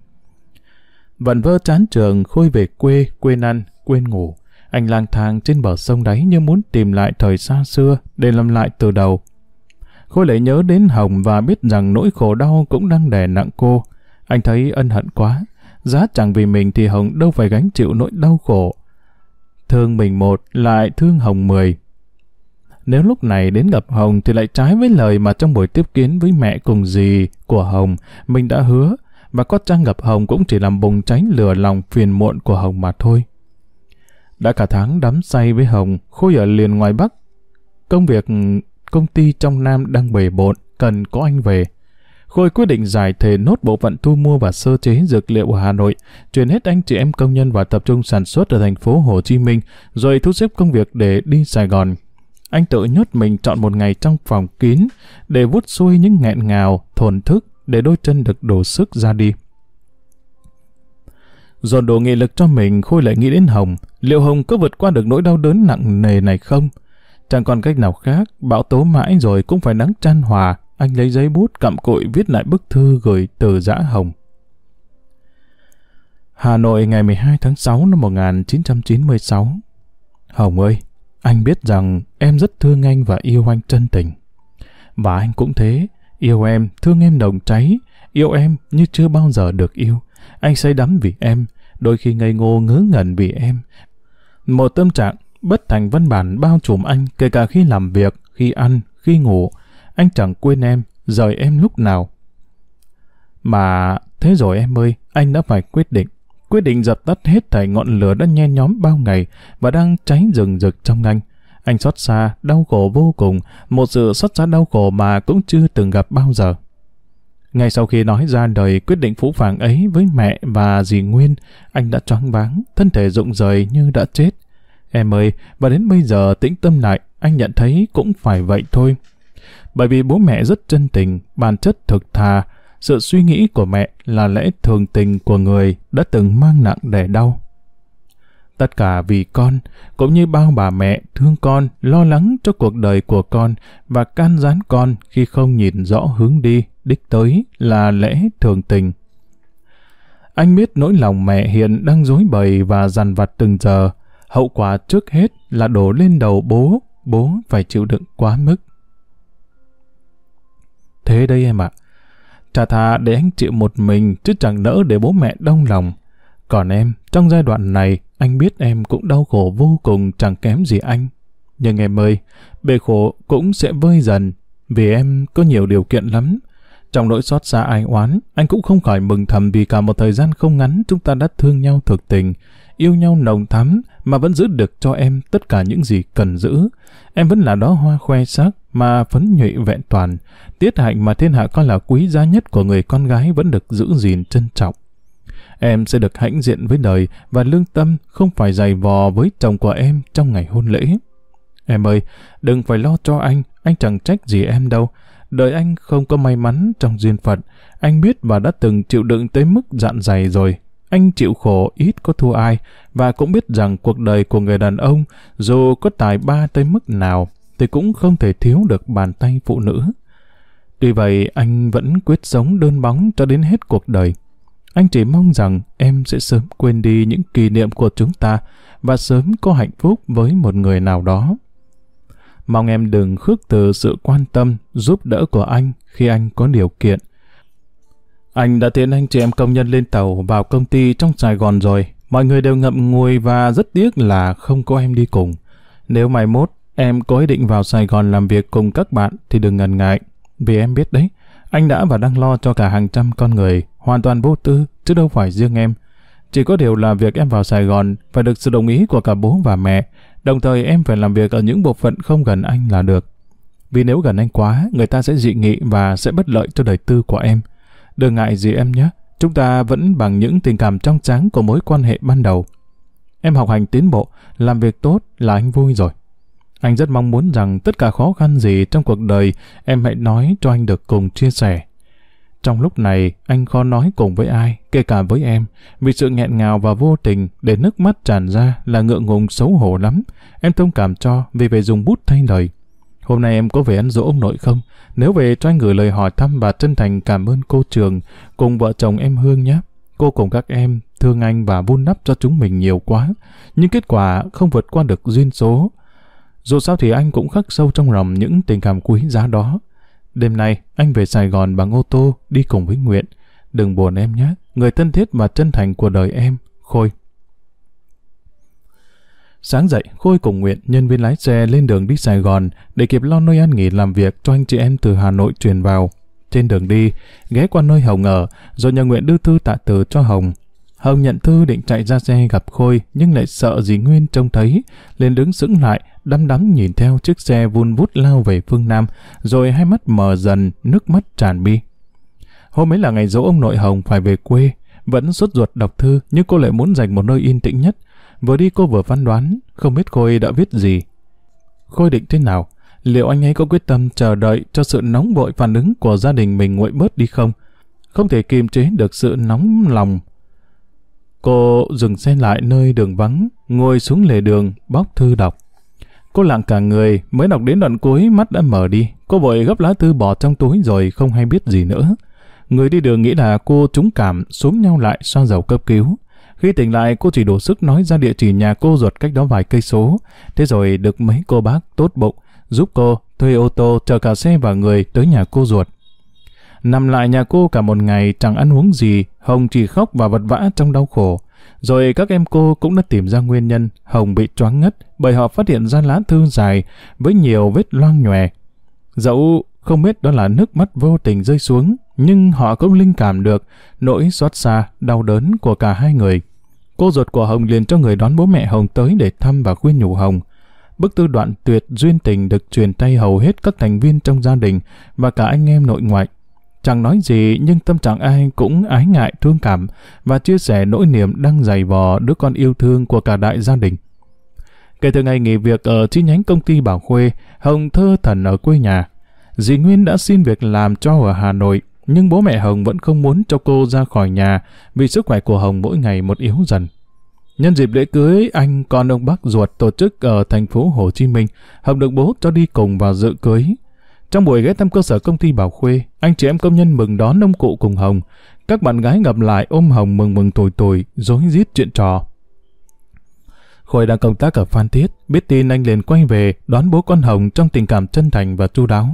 Vận vơ chán trường, Khôi về quê, quên ăn, quên ngủ. Anh lang thang trên bờ sông đáy như muốn tìm lại thời xa xưa để làm lại từ đầu. Khôi lại nhớ đến Hồng và biết rằng nỗi khổ đau cũng đang đè nặng cô. Anh thấy ân hận quá. Giá chẳng vì mình thì Hồng đâu phải gánh chịu nỗi đau khổ. Thương mình một, lại thương Hồng mười. Nếu lúc này đến gặp Hồng thì lại trái với lời mà trong buổi tiếp kiến với mẹ cùng dì của Hồng mình đã hứa và có trang gặp Hồng cũng chỉ làm bùng cháy lửa lòng phiền muộn của Hồng mà thôi. Đã cả tháng đắm say với Hồng, Khôi ở liền ngoài Bắc. Công việc công ty trong Nam đang bề bộn, cần có anh về. Khôi quyết định giải thể nốt bộ phận thu mua và sơ chế dược liệu ở Hà Nội, chuyển hết anh chị em công nhân và tập trung sản xuất ở thành phố Hồ Chí Minh, rồi thu xếp công việc để đi Sài Gòn. Anh tự nhốt mình chọn một ngày trong phòng kín để vút xuôi những nghẹn ngào, thổn thức để đôi chân được đổ sức ra đi. Dồn đổ nghị lực cho mình, Khôi lại nghĩ đến Hồng. Liệu Hồng có vượt qua được nỗi đau đớn nặng nề này không? Chẳng còn cách nào khác, bão tố mãi rồi cũng phải nắng chan hòa. Anh lấy giấy bút cặm cụi viết lại bức thư gửi từ giã Hồng. Hà Nội ngày 12 tháng 6 năm 1996 Hồng ơi, anh biết rằng em rất thương anh và yêu anh chân tình. Và anh cũng thế, yêu em, thương em đồng cháy, yêu em như chưa bao giờ được yêu. Anh say đắm vì em, đôi khi ngây ngô ngớ ngẩn vì em. Một tâm trạng bất thành văn bản bao trùm anh kể cả khi làm việc, khi ăn, khi ngủ. Anh chẳng quên em, rời em lúc nào. Mà thế rồi em ơi, anh đã phải quyết định. Quyết định dập tắt hết thảy ngọn lửa đã nhen nhóm bao ngày và đang cháy rừng rực trong anh. Anh xót xa, đau khổ vô cùng, một sự xót xa đau khổ mà cũng chưa từng gặp bao giờ. Ngay sau khi nói ra lời quyết định phũ phàng ấy với mẹ và dì Nguyên, anh đã choáng váng, thân thể rụng rời như đã chết. Em ơi, và đến bây giờ tĩnh tâm lại, anh nhận thấy cũng phải vậy thôi. Bởi vì bố mẹ rất chân tình, bản chất thực thà, sự suy nghĩ của mẹ là lẽ thường tình của người đã từng mang nặng đẻ đau. Tất cả vì con, cũng như bao bà mẹ thương con, lo lắng cho cuộc đời của con và can gián con khi không nhìn rõ hướng đi, đích tới là lẽ thường tình. Anh biết nỗi lòng mẹ hiện đang dối bời và dằn vặt từng giờ. Hậu quả trước hết là đổ lên đầu bố, bố phải chịu đựng quá mức. Thế đây em ạ, chả thà để anh chịu một mình chứ chẳng nỡ để bố mẹ đông lòng. Còn em, trong giai đoạn này, anh biết em cũng đau khổ vô cùng chẳng kém gì anh. Nhưng em ơi, bề khổ cũng sẽ vơi dần, vì em có nhiều điều kiện lắm. Trong nỗi xót xa ai oán, anh cũng không khỏi mừng thầm vì cả một thời gian không ngắn chúng ta đã thương nhau thực tình, yêu nhau nồng thắm mà vẫn giữ được cho em tất cả những gì cần giữ. Em vẫn là đó hoa khoe sắc mà phấn nhuệ vẹn toàn, tiết hạnh mà thiên hạ coi là quý giá nhất của người con gái vẫn được giữ gìn trân trọng em sẽ được hãnh diện với đời và lương tâm không phải dày vò với chồng của em trong ngày hôn lễ. Em ơi, đừng phải lo cho anh, anh chẳng trách gì em đâu. Đời anh không có may mắn trong duyên phận, anh biết và đã từng chịu đựng tới mức dạn dày rồi. Anh chịu khổ ít có thua ai, và cũng biết rằng cuộc đời của người đàn ông, dù có tài ba tới mức nào, thì cũng không thể thiếu được bàn tay phụ nữ. Tuy vậy, anh vẫn quyết sống đơn bóng cho đến hết cuộc đời. Anh chỉ mong rằng em sẽ sớm quên đi những kỷ niệm của chúng ta và sớm có hạnh phúc với một người nào đó. Mong em đừng khước từ sự quan tâm, giúp đỡ của anh khi anh có điều kiện. Anh đã tiến anh chị em công nhân lên tàu vào công ty trong Sài Gòn rồi. Mọi người đều ngậm ngùi và rất tiếc là không có em đi cùng. Nếu mai mốt em có ý định vào Sài Gòn làm việc cùng các bạn thì đừng ngần ngại. Vì em biết đấy, anh đã và đang lo cho cả hàng trăm con người, hoàn toàn vô tư, chứ đâu phải riêng em. Chỉ có điều là việc em vào Sài Gòn phải được sự đồng ý của cả bố và mẹ, Đồng thời em phải làm việc ở những bộ phận không gần anh là được. Vì nếu gần anh quá, người ta sẽ dị nghị và sẽ bất lợi cho đời tư của em. Đừng ngại gì em nhé, chúng ta vẫn bằng những tình cảm trong trắng của mối quan hệ ban đầu. Em học hành tiến bộ, làm việc tốt là anh vui rồi. Anh rất mong muốn rằng tất cả khó khăn gì trong cuộc đời em hãy nói cho anh được cùng chia sẻ. Trong lúc này, anh khó nói cùng với ai, kể cả với em, vì sự nghẹn ngào và vô tình để nước mắt tràn ra là ngượng ngùng xấu hổ lắm. Em thông cảm cho vì phải dùng bút thay lời. Hôm nay em có về ăn dỗ ông nội không? Nếu về cho anh gửi lời hỏi thăm và chân thành cảm ơn cô Trường cùng vợ chồng em Hương nhé. Cô cùng các em thương anh và vun đắp cho chúng mình nhiều quá. Nhưng kết quả không vượt qua được duyên số. Dù sao thì anh cũng khắc sâu trong lòng những tình cảm quý giá đó. Đêm nay, anh về Sài Gòn bằng ô tô đi cùng với Nguyện. Đừng buồn em nhé, người thân thiết và chân thành của đời em, Khôi. Sáng dậy, Khôi cùng Nguyện, nhân viên lái xe lên đường đi Sài Gòn để kịp lo nơi ăn nghỉ làm việc cho anh chị em từ Hà Nội truyền vào. Trên đường đi, ghé qua nơi Hồng ở, rồi nhờ Nguyện đưa thư tạ từ cho Hồng. Hồng nhận thư định chạy ra xe gặp Khôi, nhưng lại sợ dì Nguyên trông thấy, lên đứng sững lại, đăm đắm nhìn theo chiếc xe vun vút lao về phương Nam, rồi hai mắt mờ dần, nước mắt tràn bi. Hôm ấy là ngày dỗ ông nội Hồng phải về quê, vẫn suốt ruột đọc thư, nhưng cô lại muốn dành một nơi yên tĩnh nhất. Vừa đi cô vừa phán đoán, không biết Khôi đã viết gì. Khôi định thế nào? Liệu anh ấy có quyết tâm chờ đợi cho sự nóng vội phản ứng của gia đình mình nguội bớt đi không? Không thể kiềm chế được sự nóng lòng. Cô dừng xe lại nơi đường vắng, ngồi xuống lề đường, bóc thư đọc. Cô lặng cả người, mới đọc đến đoạn cuối mắt đã mở đi. Cô vội gấp lá thư bỏ trong túi rồi không hay biết gì nữa. Người đi đường nghĩ là cô trúng cảm, xuống nhau lại so dầu cấp cứu. Khi tỉnh lại, cô chỉ đủ sức nói ra địa chỉ nhà cô ruột cách đó vài cây số. Thế rồi được mấy cô bác tốt bụng, giúp cô thuê ô tô chở cả xe và người tới nhà cô ruột. Nằm lại nhà cô cả một ngày chẳng ăn uống gì, Hồng chỉ khóc và vật vã trong đau khổ. Rồi các em cô cũng đã tìm ra nguyên nhân Hồng bị choáng ngất bởi họ phát hiện ra lá thư dài với nhiều vết loang nhòe. Dẫu không biết đó là nước mắt vô tình rơi xuống, nhưng họ cũng linh cảm được nỗi xót xa, đau đớn của cả hai người. Cô ruột của Hồng liền cho người đón bố mẹ Hồng tới để thăm và khuyên nhủ Hồng. Bức tư đoạn tuyệt duyên tình được truyền tay hầu hết các thành viên trong gia đình và cả anh em nội ngoại. Chẳng nói gì nhưng tâm trạng ai cũng ái ngại thương cảm và chia sẻ nỗi niềm đang dày vò đứa con yêu thương của cả đại gia đình. Kể từ ngày nghỉ việc ở chi nhánh công ty Bảo Khuê, Hồng thơ thần ở quê nhà. Dì Nguyên đã xin việc làm cho ở Hà Nội, nhưng bố mẹ Hồng vẫn không muốn cho cô ra khỏi nhà vì sức khỏe của Hồng mỗi ngày một yếu dần. Nhân dịp lễ cưới, anh con ông bác ruột tổ chức ở thành phố Hồ Chí Minh, Hồng được bố cho đi cùng vào dự cưới. Trong buổi ghé thăm cơ sở công ty Bảo Khuê, anh chị em công nhân mừng đón ông cụ cùng Hồng. Các bạn gái gặp lại ôm Hồng mừng mừng tuổi tuổi, dối giết chuyện trò. Khôi đang công tác ở Phan Thiết, biết tin anh liền quay về đón bố con Hồng trong tình cảm chân thành và chu đáo.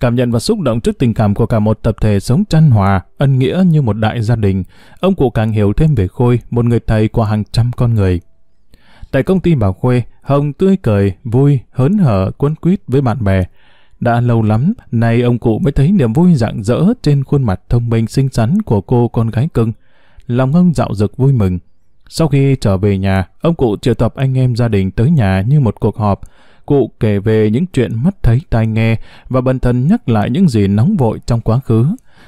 Cảm nhận và xúc động trước tình cảm của cả một tập thể sống chăn hòa, ân nghĩa như một đại gia đình, ông cụ càng hiểu thêm về Khôi, một người thầy của hàng trăm con người. Tại công ty Bảo Khuê, Hồng tươi cười, vui, hớn hở, quấn quýt với bạn bè. Đã lâu lắm, nay ông cụ mới thấy niềm vui rạng rỡ trên khuôn mặt thông minh xinh xắn của cô con gái cưng. Lòng ông dạo dực vui mừng. Sau khi trở về nhà, ông cụ triệu tập anh em gia đình tới nhà như một cuộc họp. Cụ kể về những chuyện mắt thấy tai nghe và bần thần nhắc lại những gì nóng vội trong quá khứ.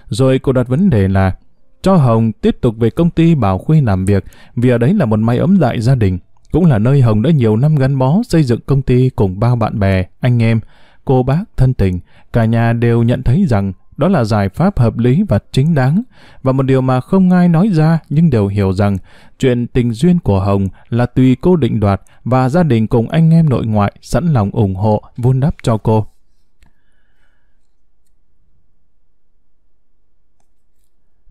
Rồi cụ đặt vấn đề là cho Hồng tiếp tục về công ty Bảo Khuê làm việc vì ở đấy là một mái ấm đại gia đình. Cũng là nơi Hồng đã nhiều năm gắn bó xây dựng công ty cùng bao bạn bè, anh em, cô bác thân tình, cả nhà đều nhận thấy rằng đó là giải pháp hợp lý và chính đáng, và một điều mà không ai nói ra nhưng đều hiểu rằng chuyện tình duyên của Hồng là tùy cô định đoạt và gia đình cùng anh em nội ngoại sẵn lòng ủng hộ, vun đắp cho cô.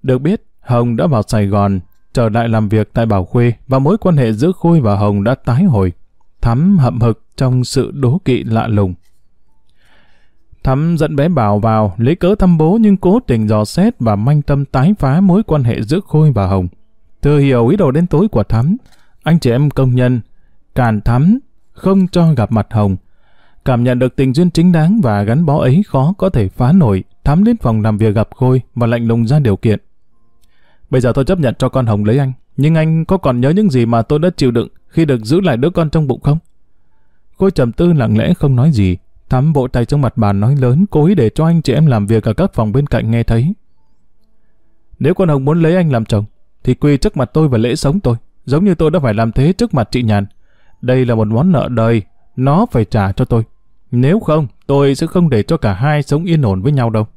Được biết, Hồng đã vào Sài Gòn, trở lại làm việc tại Bảo Khuê và mối quan hệ giữa Khôi và Hồng đã tái hồi, thắm hậm hực trong sự đố kỵ lạ lùng. Thắm dẫn bé Bảo vào, lấy cớ thăm bố nhưng cố tình dò xét và manh tâm tái phá mối quan hệ giữa Khôi và Hồng. Thừa hiểu ý đồ đến tối của Thắm, anh chị em công nhân, càn Thắm, không cho gặp mặt Hồng. Cảm nhận được tình duyên chính đáng và gắn bó ấy khó có thể phá nổi, Thắm đến phòng làm việc gặp Khôi và lạnh lùng ra điều kiện. Bây giờ tôi chấp nhận cho con Hồng lấy anh, nhưng anh có còn nhớ những gì mà tôi đã chịu đựng khi được giữ lại đứa con trong bụng không? Khôi trầm tư lặng lẽ không nói gì. Thắm bộ tay trong mặt bàn nói lớn, cố ý để cho anh chị em làm việc ở các phòng bên cạnh nghe thấy. Nếu con Hồng muốn lấy anh làm chồng, thì quy trước mặt tôi và lễ sống tôi, giống như tôi đã phải làm thế trước mặt chị Nhàn. Đây là một món nợ đời, nó phải trả cho tôi. Nếu không, tôi sẽ không để cho cả hai sống yên ổn với nhau đâu.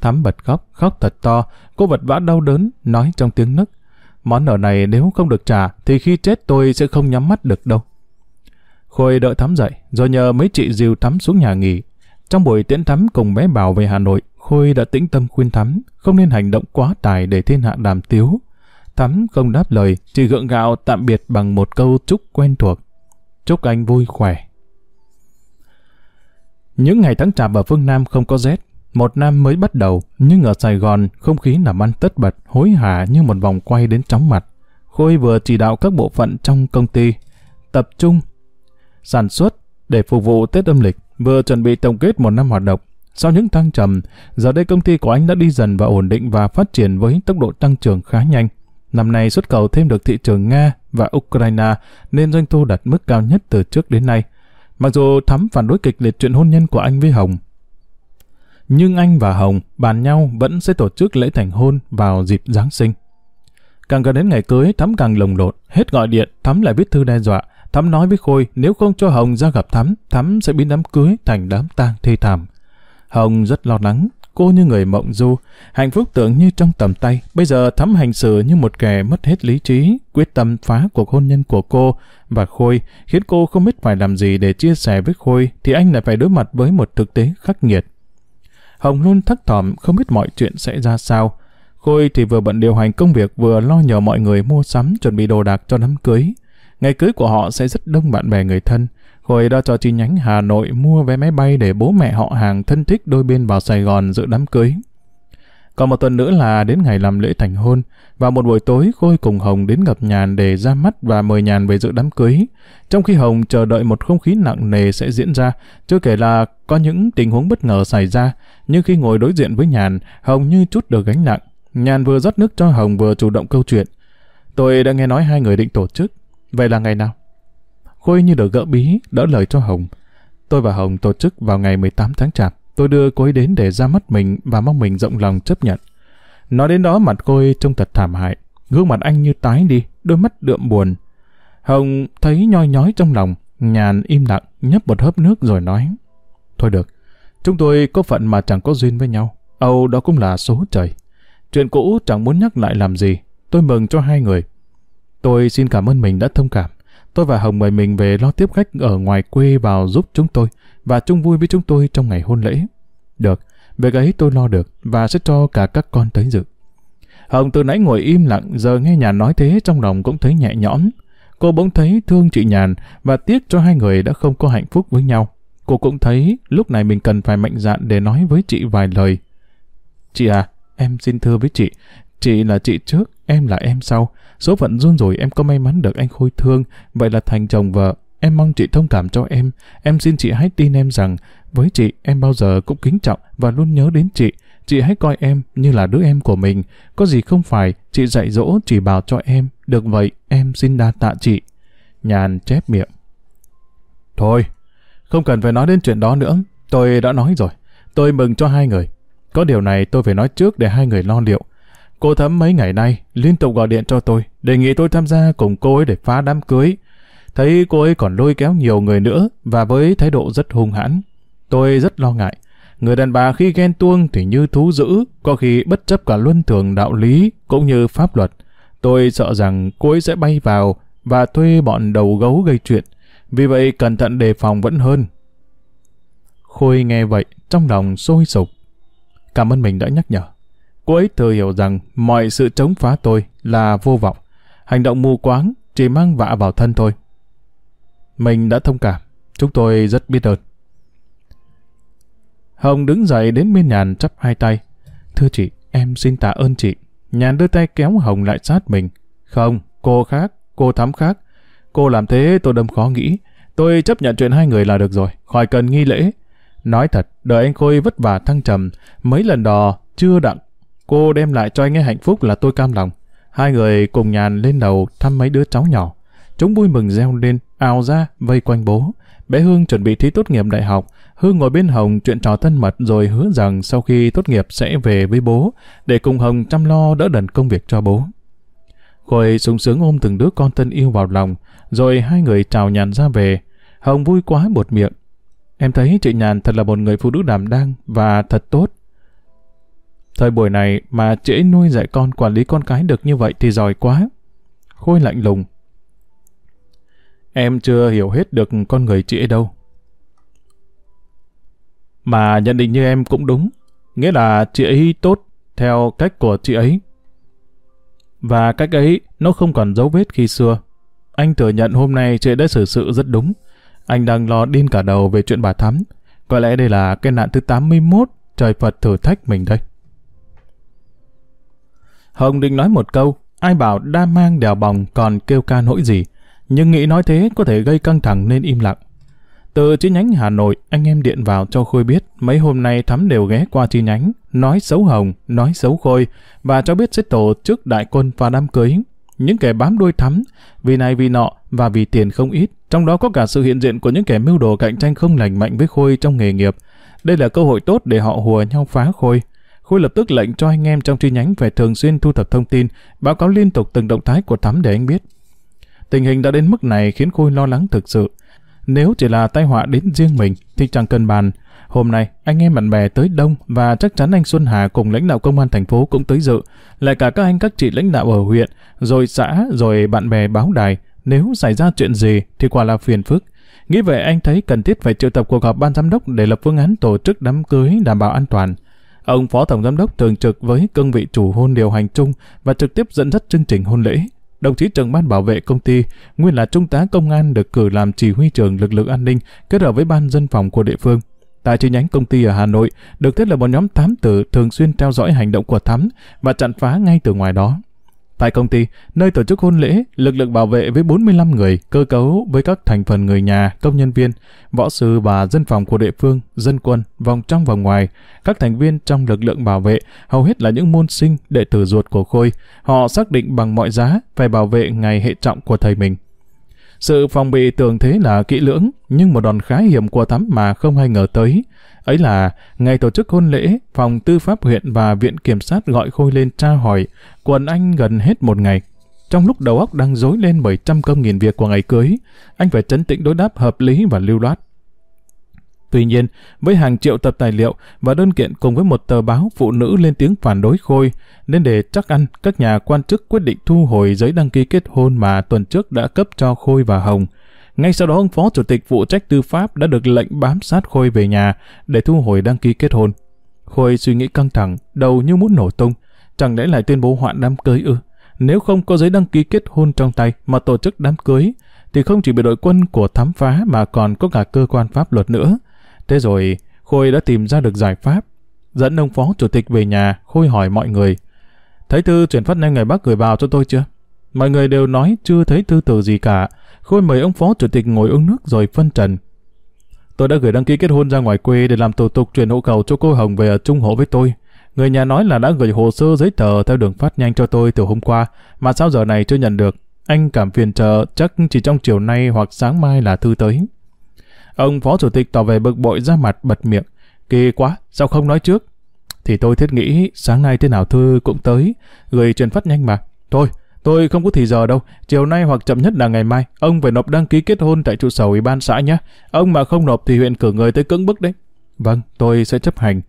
Thắm bật khóc, khóc thật to, cô vật vã đau đớn, nói trong tiếng nức. Món nợ này nếu không được trả, thì khi chết tôi sẽ không nhắm mắt được đâu. Khôi đợi Thắm dậy, rồi nhờ mấy chị dìu Thắm xuống nhà nghỉ. Trong buổi tiễn Thắm cùng bé Bảo về Hà Nội, Khôi đã tĩnh tâm khuyên Thắm, không nên hành động quá tài để thiên hạ đàm tiếu. Thắm không đáp lời, chỉ gượng gạo tạm biệt bằng một câu chúc quen thuộc. Chúc anh vui khỏe. Những ngày tháng chạp ở phương Nam không có rét. Một năm mới bắt đầu, nhưng ở Sài Gòn, không khí làm ăn tất bật, hối hả như một vòng quay đến chóng mặt. Khôi vừa chỉ đạo các bộ phận trong công ty, tập trung, sản xuất để phục vụ Tết âm lịch, vừa chuẩn bị tổng kết một năm hoạt động. Sau những thăng trầm, giờ đây công ty của anh đã đi dần và ổn định và phát triển với tốc độ tăng trưởng khá nhanh. Năm nay xuất khẩu thêm được thị trường Nga và Ukraine nên doanh thu đạt mức cao nhất từ trước đến nay. Mặc dù Thắm phản đối kịch liệt chuyện hôn nhân của anh với Hồng, nhưng anh và Hồng bàn nhau vẫn sẽ tổ chức lễ thành hôn vào dịp Giáng sinh. Càng gần đến ngày cưới, Thắm càng lồng lộn, hết gọi điện, Thắm lại viết thư đe dọa. Thắm nói với Khôi, nếu không cho Hồng ra gặp Thắm, Thắm sẽ biến đám cưới thành đám tang thê thảm. Hồng rất lo lắng, cô như người mộng du, hạnh phúc tưởng như trong tầm tay. Bây giờ Thắm hành xử như một kẻ mất hết lý trí, quyết tâm phá cuộc hôn nhân của cô và Khôi, khiến cô không biết phải làm gì để chia sẻ với Khôi, thì anh lại phải đối mặt với một thực tế khắc nghiệt. Hồng luôn thất thỏm không biết mọi chuyện sẽ ra sao. Khôi thì vừa bận điều hành công việc vừa lo nhờ mọi người mua sắm chuẩn bị đồ đạc cho đám cưới. Ngày cưới của họ sẽ rất đông bạn bè người thân. Khôi đã cho chi nhánh Hà Nội mua vé máy bay để bố mẹ họ hàng thân thích đôi bên vào Sài Gòn dự đám cưới. Còn một tuần nữa là đến ngày làm lễ thành hôn. Vào một buổi tối, Khôi cùng Hồng đến gặp Nhàn để ra mắt và mời Nhàn về dự đám cưới. Trong khi Hồng chờ đợi một không khí nặng nề sẽ diễn ra, chưa kể là có những tình huống bất ngờ xảy ra. Nhưng khi ngồi đối diện với Nhàn, Hồng như chút được gánh nặng. Nhàn vừa rót nước cho Hồng vừa chủ động câu chuyện. Tôi đã nghe nói hai người định tổ chức. Vậy là ngày nào? Khôi như được gỡ bí, đỡ lời cho Hồng. Tôi và Hồng tổ chức vào ngày 18 tháng Chạp. Tôi đưa cô ấy đến để ra mắt mình và mong mình rộng lòng chấp nhận. Nói đến đó mặt cô ấy trông thật thảm hại. Gương mặt anh như tái đi, đôi mắt đượm buồn. Hồng thấy nhoi nhói trong lòng, nhàn im lặng, nhấp một hớp nước rồi nói. Thôi được, chúng tôi có phận mà chẳng có duyên với nhau. Âu đó cũng là số trời. Chuyện cũ chẳng muốn nhắc lại làm gì. Tôi mừng cho hai người. Tôi xin cảm ơn mình đã thông cảm. Tôi và Hồng mời mình về lo tiếp khách ở ngoài quê vào giúp chúng tôi và chung vui với chúng tôi trong ngày hôn lễ. Được, việc ấy tôi lo được và sẽ cho cả các con tới dự. Hồng từ nãy ngồi im lặng, giờ nghe Nhàn nói thế trong lòng cũng thấy nhẹ nhõm. Cô bỗng thấy thương chị Nhàn và tiếc cho hai người đã không có hạnh phúc với nhau. Cô cũng thấy lúc này mình cần phải mạnh dạn để nói với chị vài lời. Chị à, em xin thưa với chị. Chị là chị trước, em là em sau. Số phận run rồi em có may mắn được anh Khôi thương, vậy là thành chồng vợ. Em mong chị thông cảm cho em. Em xin chị hãy tin em rằng, với chị em bao giờ cũng kính trọng và luôn nhớ đến chị. Chị hãy coi em như là đứa em của mình. Có gì không phải, chị dạy dỗ chỉ bảo cho em. Được vậy, em xin đa tạ chị. Nhàn chép miệng. Thôi, không cần phải nói đến chuyện đó nữa. Tôi đã nói rồi. Tôi mừng cho hai người. Có điều này tôi phải nói trước để hai người lo liệu. Cô Thấm mấy ngày nay liên tục gọi điện cho tôi, đề nghị tôi tham gia cùng cô ấy để phá đám cưới. Thấy cô ấy còn lôi kéo nhiều người nữa và với thái độ rất hung hãn. Tôi rất lo ngại. Người đàn bà khi ghen tuông thì như thú dữ, có khi bất chấp cả luân thường đạo lý cũng như pháp luật. Tôi sợ rằng cô ấy sẽ bay vào và thuê bọn đầu gấu gây chuyện. Vì vậy cẩn thận đề phòng vẫn hơn. Khôi nghe vậy, trong lòng sôi sục. Cảm ơn mình đã nhắc nhở. Cô ấy thừa hiểu rằng mọi sự chống phá tôi là vô vọng. Hành động mù quáng chỉ mang vạ vào thân thôi. Mình đã thông cảm. Chúng tôi rất biết ơn. Hồng đứng dậy đến bên nhàn chắp hai tay. Thưa chị, em xin tạ ơn chị. Nhàn đưa tay kéo Hồng lại sát mình. Không, cô khác, cô thắm khác. Cô làm thế tôi đâm khó nghĩ. Tôi chấp nhận chuyện hai người là được rồi, khỏi cần nghi lễ. Nói thật, đời anh Khôi vất vả thăng trầm, mấy lần đò chưa đặng Cô đem lại cho anh ấy hạnh phúc là tôi cam lòng. Hai người cùng nhàn lên đầu thăm mấy đứa cháu nhỏ. Chúng vui mừng reo lên, ào ra, vây quanh bố. Bé Hương chuẩn bị thi tốt nghiệp đại học, Hương ngồi bên Hồng chuyện trò thân mật rồi hứa rằng sau khi tốt nghiệp sẽ về với bố, để cùng Hồng chăm lo đỡ đần công việc cho bố. Khôi sung sướng ôm từng đứa con thân yêu vào lòng, rồi hai người chào nhàn ra về. Hồng vui quá bột miệng. Em thấy chị Nhàn thật là một người phụ nữ đảm đang và thật tốt. Thời buổi này mà chị ấy nuôi dạy con quản lý con cái được như vậy thì giỏi quá. Khôi lạnh lùng. Em chưa hiểu hết được con người chị ấy đâu. Mà nhận định như em cũng đúng. Nghĩa là chị ấy tốt theo cách của chị ấy. Và cách ấy nó không còn dấu vết khi xưa. Anh thừa nhận hôm nay chị đã xử sự rất đúng. Anh đang lo điên cả đầu về chuyện bà Thắm. Có lẽ đây là cái nạn thứ 81 trời Phật thử thách mình đây. Hồng định nói một câu, ai bảo đa mang đèo bòng còn kêu ca nỗi gì, nhưng nghĩ nói thế có thể gây căng thẳng nên im lặng. Từ chi nhánh Hà Nội, anh em điện vào cho Khôi biết mấy hôm nay Thắm đều ghé qua chi nhánh, nói xấu Hồng, nói xấu Khôi, và cho biết sẽ tổ chức đại quân và đám cưới. Những kẻ bám đuôi Thắm, vì này vì nọ và vì tiền không ít, trong đó có cả sự hiện diện của những kẻ mưu đồ cạnh tranh không lành mạnh với Khôi trong nghề nghiệp. Đây là cơ hội tốt để họ hùa nhau phá Khôi. Khôi lập tức lệnh cho anh em trong chi nhánh về thường xuyên thu thập thông tin, báo cáo liên tục từng động thái của Thắm để anh biết. Tình hình đã đến mức này khiến Khôi lo lắng thực sự. Nếu chỉ là tai họa đến riêng mình thì chẳng cần bàn. Hôm nay, anh em bạn bè tới đông và chắc chắn anh Xuân Hà cùng lãnh đạo công an thành phố cũng tới dự. Lại cả các anh các chị lãnh đạo ở huyện, rồi xã, rồi bạn bè báo đài. Nếu xảy ra chuyện gì thì quả là phiền phức. Nghĩ vậy anh thấy cần thiết phải triệu tập cuộc họp ban giám đốc để lập phương án tổ chức đám cưới đảm bảo an toàn. Ông Phó Tổng Giám đốc thường trực với cương vị chủ hôn điều hành chung và trực tiếp dẫn dắt chương trình hôn lễ. Đồng chí trưởng ban bảo vệ công ty, nguyên là trung tá công an được cử làm chỉ huy trưởng lực lượng an ninh kết hợp với ban dân phòng của địa phương. Tại chi nhánh công ty ở Hà Nội, được thiết lập một nhóm thám tử thường xuyên theo dõi hành động của thám và chặn phá ngay từ ngoài đó. Tại công ty, nơi tổ chức hôn lễ, lực lượng bảo vệ với 45 người, cơ cấu với các thành phần người nhà, công nhân viên, võ sư và dân phòng của địa phương, dân quân, vòng trong và ngoài. Các thành viên trong lực lượng bảo vệ hầu hết là những môn sinh, đệ tử ruột của Khôi. Họ xác định bằng mọi giá phải bảo vệ ngày hệ trọng của thầy mình. Sự phòng bị tưởng thế là kỹ lưỡng, nhưng một đòn khá hiểm của thắm mà không ai ngờ tới. Ấy là, ngày tổ chức hôn lễ, phòng tư pháp huyện và viện kiểm sát gọi Khôi lên tra hỏi, quần anh gần hết một ngày. Trong lúc đầu óc đang dối lên bởi trăm công nghìn việc của ngày cưới, anh phải chấn tĩnh đối đáp hợp lý và lưu loát. Tuy nhiên, với hàng triệu tập tài liệu và đơn kiện cùng với một tờ báo phụ nữ lên tiếng phản đối Khôi, nên để chắc ăn, các nhà quan chức quyết định thu hồi giấy đăng ký kết hôn mà tuần trước đã cấp cho Khôi và Hồng. Ngay sau đó ông Phó Chủ tịch phụ trách tư pháp đã được lệnh bám sát Khôi về nhà để thu hồi đăng ký kết hôn. Khôi suy nghĩ căng thẳng, đầu như muốn nổ tung. Chẳng lẽ lại tuyên bố hoãn đám cưới ư? Nếu không có giấy đăng ký kết hôn trong tay mà tổ chức đám cưới, thì không chỉ bị đội quân của thám phá mà còn có cả cơ quan pháp luật nữa. Thế rồi, Khôi đã tìm ra được giải pháp. Dẫn ông phó chủ tịch về nhà, Khôi hỏi mọi người. Thấy thư chuyển phát nhanh ngày bắc gửi vào cho tôi chưa? Mọi người đều nói chưa thấy thư từ gì cả. Khôi mời ông phó chủ tịch ngồi uống nước rồi phân trần. Tôi đã gửi đăng ký kết hôn ra ngoài quê để làm thủ tục chuyển hộ khẩu cho cô Hồng về ở chung hộ với tôi. Người nhà nói là đã gửi hồ sơ giấy tờ theo đường phát nhanh cho tôi từ hôm qua, mà sao giờ này chưa nhận được. Anh cảm phiền chờ, chắc chỉ trong chiều nay hoặc sáng mai là thư tới. Ông phó chủ tịch tỏ vẻ bực bội ra mặt bật miệng. Kỳ quá, sao không nói trước? Thì tôi thiết nghĩ sáng nay thế nào thư cũng tới, gửi truyền phát nhanh mà. Thôi, tôi không có thì giờ đâu, chiều nay hoặc chậm nhất là ngày mai, ông phải nộp đăng ký kết hôn tại trụ sở ủy ban xã nhé. Ông mà không nộp thì huyện cử người tới cưỡng bức đấy. Vâng, tôi sẽ chấp hành.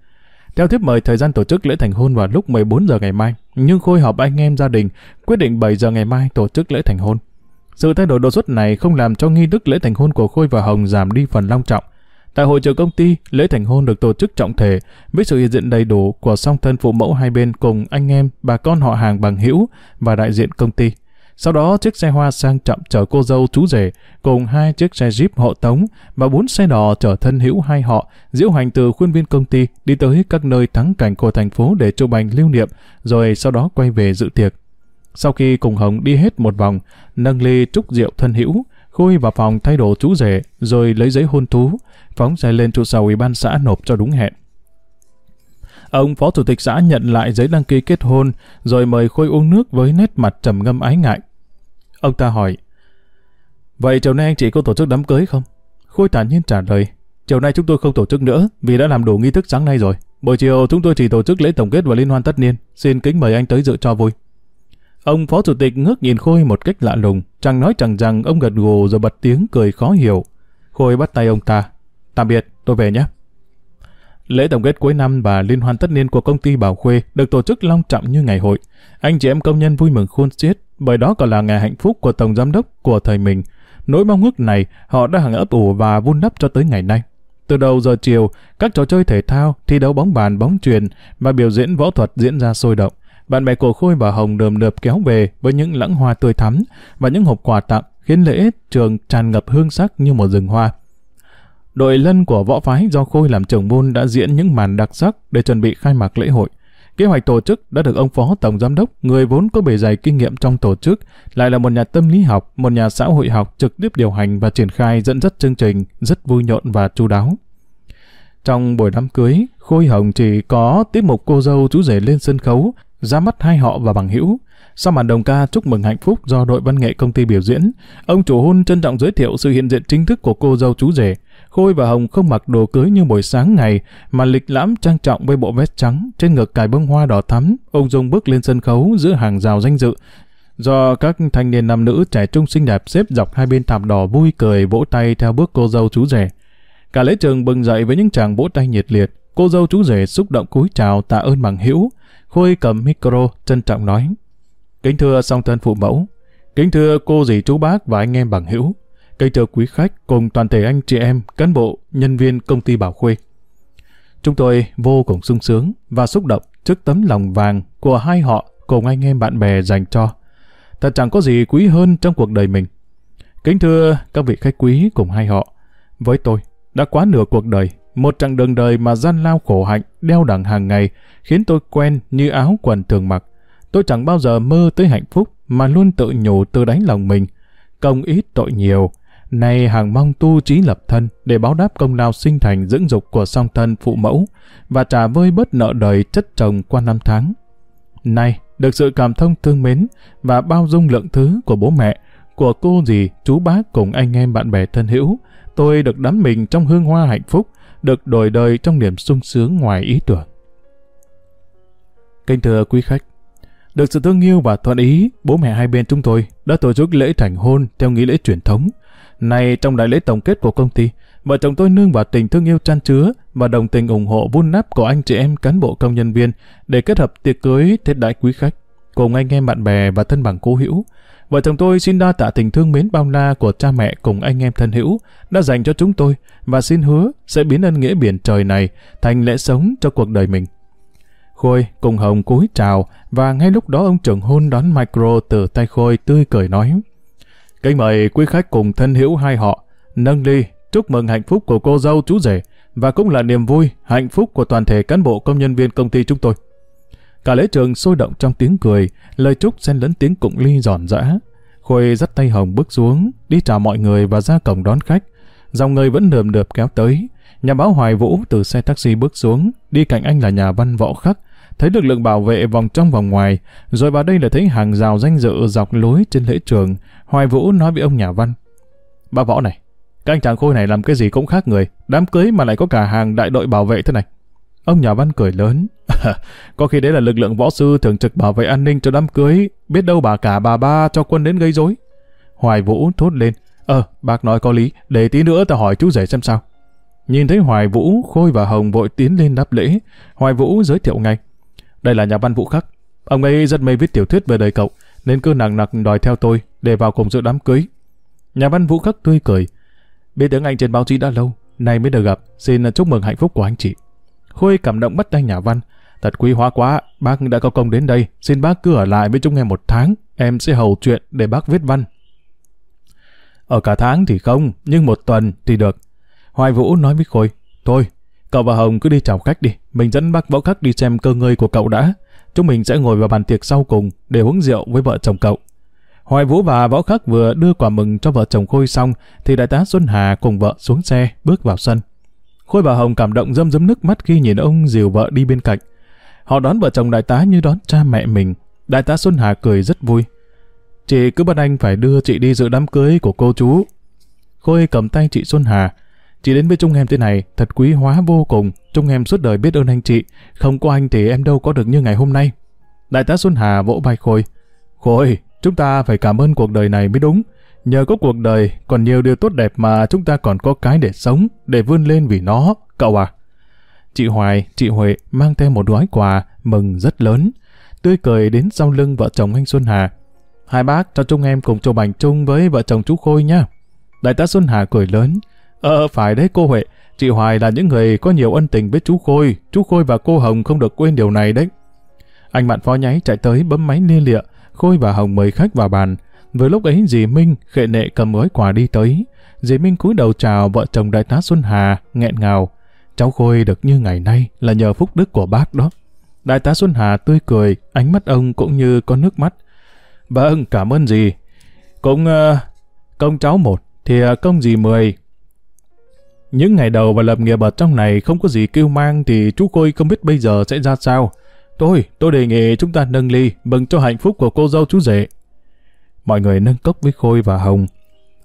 Theo tiếp mời thời gian tổ chức lễ thành hôn vào lúc 14 giờ ngày mai, nhưng khôi họp anh em gia đình quyết định 7 giờ ngày mai tổ chức lễ thành hôn. Sự thay đổi đột xuất này không làm cho nghi thức lễ thành hôn của Khôi và Hồng giảm đi phần long trọng. Tại hội trường công ty, lễ thành hôn được tổ chức trọng thể với sự hiện diện đầy đủ của song thân phụ mẫu hai bên cùng anh em, bà con họ hàng bằng hữu và đại diện công ty. Sau đó chiếc xe hoa sang trọng chở cô dâu chú rể cùng hai chiếc xe jeep hộ tống và bốn xe đò chở thân hữu hai họ diễu hành từ khuôn viên công ty đi tới các nơi thắng cảnh của thành phố để chụp ảnh lưu niệm rồi sau đó quay về dự tiệc. Sau khi cùng Hồng đi hết một vòng, nâng ly trúc rượu thân hữu, Khôi vào phòng thay đồ chú rể, rồi lấy giấy hôn thú, phóng xe lên trụ sở ủy ban xã nộp cho đúng hẹn. Ông phó chủ tịch xã nhận lại giấy đăng ký kết hôn, rồi mời Khôi uống nước với nét mặt trầm ngâm ái ngại. Ông ta hỏi, Vậy chiều nay anh chị có tổ chức đám cưới không? Khôi thản nhiên trả lời, chiều nay chúng tôi không tổ chức nữa vì đã làm đủ nghi thức sáng nay rồi. Buổi chiều chúng tôi chỉ tổ chức lễ tổng kết và liên hoan tất niên. Xin kính mời anh tới dự cho vui. Ông phó chủ tịch ngước nhìn Khôi một cách lạ lùng, chẳng nói chẳng rằng ông gật gù rồi bật tiếng cười khó hiểu. Khôi bắt tay ông ta. Tạm biệt, tôi về nhé. Lễ tổng kết cuối năm và liên hoan tất niên của công ty Bảo Khuê được tổ chức long trọng như ngày hội. Anh chị em công nhân vui mừng khôn xiết, bởi đó còn là ngày hạnh phúc của tổng giám đốc của thời mình. Nỗi mong ước này họ đã hàng ấp ủ và vun đắp cho tới ngày nay. Từ đầu giờ chiều, các trò chơi thể thao, thi đấu bóng bàn, bóng truyền và biểu diễn võ thuật diễn ra sôi động. Bạn bè của Khôi và Hồng đờm đợp kéo về với những lãng hoa tươi thắm và những hộp quà tặng khiến lễ trường tràn ngập hương sắc như một rừng hoa. Đội lân của võ phái do Khôi làm trưởng môn đã diễn những màn đặc sắc để chuẩn bị khai mạc lễ hội. Kế hoạch tổ chức đã được ông phó tổng giám đốc, người vốn có bề dày kinh nghiệm trong tổ chức, lại là một nhà tâm lý học, một nhà xã hội học trực tiếp điều hành và triển khai dẫn dắt chương trình rất vui nhộn và chu đáo. Trong buổi đám cưới, Khôi Hồng chỉ có tiết mục cô dâu chú rể lên sân khấu, ra mắt hai họ và bằng hữu. Sau màn đồng ca chúc mừng hạnh phúc do đội văn nghệ công ty biểu diễn, ông chủ hôn trân trọng giới thiệu sự hiện diện chính thức của cô dâu chú rể. Khôi và Hồng không mặc đồ cưới như buổi sáng ngày, mà lịch lãm trang trọng với bộ vest trắng, trên ngực cài bông hoa đỏ thắm. Ông Dung bước lên sân khấu giữa hàng rào danh dự. Do các thanh niên nam nữ trẻ trung xinh đẹp xếp dọc hai bên thảm đỏ vui cười vỗ tay theo bước cô dâu chú rể. Cả lễ trường bừng dậy với những chàng vỗ tay nhiệt liệt. Cô dâu chú rể xúc động cúi chào tạ ơn bằng hữu. Khôi cầm micro trân trọng nói. Kính thưa song thân phụ mẫu, kính thưa cô dì chú bác và anh em bằng hữu, kính thưa quý khách cùng toàn thể anh chị em, cán bộ, nhân viên công ty Bảo Khuê. Chúng tôi vô cùng sung sướng và xúc động trước tấm lòng vàng của hai họ cùng anh em bạn bè dành cho. Thật chẳng có gì quý hơn trong cuộc đời mình. Kính thưa các vị khách quý cùng hai họ, với tôi, đã quá nửa cuộc đời, một chặng đường đời mà gian lao khổ hạnh, đeo đẳng hàng ngày, khiến tôi quen như áo quần thường mặc. Tôi chẳng bao giờ mơ tới hạnh phúc, mà luôn tự nhủ từ đáy lòng mình. Công ít tội nhiều, nay hàng mong tu trí lập thân để báo đáp công lao sinh thành dưỡng dục của song thân phụ mẫu và trả vơi bớt nợ đời chất chồng qua năm tháng. Nay, được sự cảm thông thương mến và bao dung lượng thứ của bố mẹ, của cô dì, chú bác cùng anh em bạn bè thân hữu, tôi được đắm mình trong hương hoa hạnh phúc, được đổi đời trong niềm sung sướng ngoài ý tưởng. Kính thưa quý khách, được sự thương yêu và thuận ý, bố mẹ hai bên chúng tôi đã tổ chức lễ thành hôn theo nghi lễ truyền thống. Này trong đại lễ tổng kết của công ty, vợ chồng tôi nương vào tình thương yêu chan chứa và đồng tình ủng hộ vun nắp của anh chị em cán bộ công nhân viên để kết hợp tiệc cưới thiết đại quý khách cùng anh em bạn bè và thân bằng cố hữu Vợ chồng tôi xin đa tạ tình thương mến bao la của cha mẹ cùng anh em thân hữu đã dành cho chúng tôi và xin hứa sẽ biến ân nghĩa biển trời này thành lẽ sống cho cuộc đời mình. Khôi cùng Hồng cúi chào và ngay lúc đó ông trưởng hôn đón micro từ tay Khôi tươi cười nói Kính mời quý khách cùng thân hữu hai họ nâng ly chúc mừng hạnh phúc của cô dâu chú rể và cũng là niềm vui, hạnh phúc của toàn thể cán bộ công nhân viên công ty chúng tôi. Cả lễ trường sôi động trong tiếng cười, lời chúc xen lẫn tiếng cụng ly giòn giã. Khôi dắt tay Hồng bước xuống, đi chào mọi người và ra cổng đón khách. Dòng người vẫn nườm nượp kéo tới. Nhà báo Hoài Vũ từ xe taxi bước xuống, đi cạnh anh là nhà văn võ khắc. Thấy lực lượng bảo vệ vòng trong vòng ngoài, rồi vào đây là thấy hàng rào danh dự dọc lối trên lễ trường. Hoài Vũ nói với ông nhà văn. Bà võ này, các anh chàng Khôi này làm cái gì cũng khác người, đám cưới mà lại có cả hàng đại đội bảo vệ thế này. Ông nhà văn cười lớn. có khi đấy là lực lượng võ sư thường trực bảo vệ an ninh cho đám cưới. Biết đâu bà cả bà ba cho quân đến gây rối. Hoài Vũ thốt lên. Ờ, bác nói có lý. Để tí nữa ta hỏi chú rể xem sao. Nhìn thấy Hoài Vũ, Khôi và Hồng vội tiến lên đáp lễ. Hoài Vũ giới thiệu ngay. Đây là nhà văn Vũ Khắc. Ông ấy rất mê viết tiểu thuyết về đời cậu, nên cứ nặng nặc đòi theo tôi để vào cùng dự đám cưới. Nhà văn Vũ Khắc tươi cười. Biết tiếng anh trên báo chí đã lâu, nay mới được gặp, xin chúc mừng hạnh phúc của anh chị. Khôi cảm động bắt tay nhà văn. Thật quý hóa quá, bác đã có công đến đây, xin bác cứ ở lại với chúng em một tháng, em sẽ hầu chuyện để bác viết văn. Ở cả tháng thì không, nhưng một tuần thì được. Hoài Vũ nói với Khôi, thôi, cậu và Hồng cứ đi chào khách đi, mình dẫn bác võ khắc đi xem cơ ngơi của cậu đã. Chúng mình sẽ ngồi vào bàn tiệc sau cùng để uống rượu với vợ chồng cậu. Hoài Vũ và Võ Khắc vừa đưa quà mừng cho vợ chồng Khôi xong, thì đại tá Xuân Hà cùng vợ xuống xe, bước vào sân. Khôi bà Hồng cảm động râm râm nước mắt khi nhìn ông dìu vợ đi bên cạnh. Họ đón vợ chồng đại tá như đón cha mẹ mình. Đại tá Xuân Hà cười rất vui. Chị cứ bắt anh phải đưa chị đi dự đám cưới của cô chú. Khôi cầm tay chị Xuân Hà. Chị đến với Trung em thế này, thật quý hóa vô cùng. Trung em suốt đời biết ơn anh chị. Không có anh thì em đâu có được như ngày hôm nay. Đại tá Xuân Hà vỗ vai Khôi. Khôi, chúng ta phải cảm ơn cuộc đời này mới đúng. Nhờ có cuộc đời, còn nhiều điều tốt đẹp mà chúng ta còn có cái để sống, để vươn lên vì nó, cậu à. Chị Hoài, chị Huệ mang theo một gói quà, mừng rất lớn. Tươi cười đến sau lưng vợ chồng anh Xuân Hà. Hai bác cho chúng em cùng chụp ảnh chung với vợ chồng chú Khôi nha. Đại tá Xuân Hà cười lớn. Ờ, phải đấy cô Huệ. Chị Hoài là những người có nhiều ân tình với chú Khôi. Chú Khôi và cô Hồng không được quên điều này đấy. Anh bạn phó nháy chạy tới bấm máy lia lịa. Khôi và Hồng mời khách vào bàn. Vừa lúc ấy dì Minh khệ nệ cầm gói quà đi tới. Dì Minh cúi đầu chào vợ chồng đại tá Xuân Hà, nghẹn ngào. Cháu Khôi được như ngày nay là nhờ phúc đức của bác đó. Đại tá Xuân Hà tươi cười, ánh mắt ông cũng như có nước mắt. Vâng, cảm ơn dì. Cũng uh, công cháu một, thì uh, công dì mười. Những ngày đầu và lập nghiệp ở trong này không có gì kêu mang thì chú Khôi không biết bây giờ sẽ ra sao. Tôi, tôi đề nghị chúng ta nâng ly, mừng cho hạnh phúc của cô dâu chú rể. Mọi người nâng cốc với Khôi và Hồng.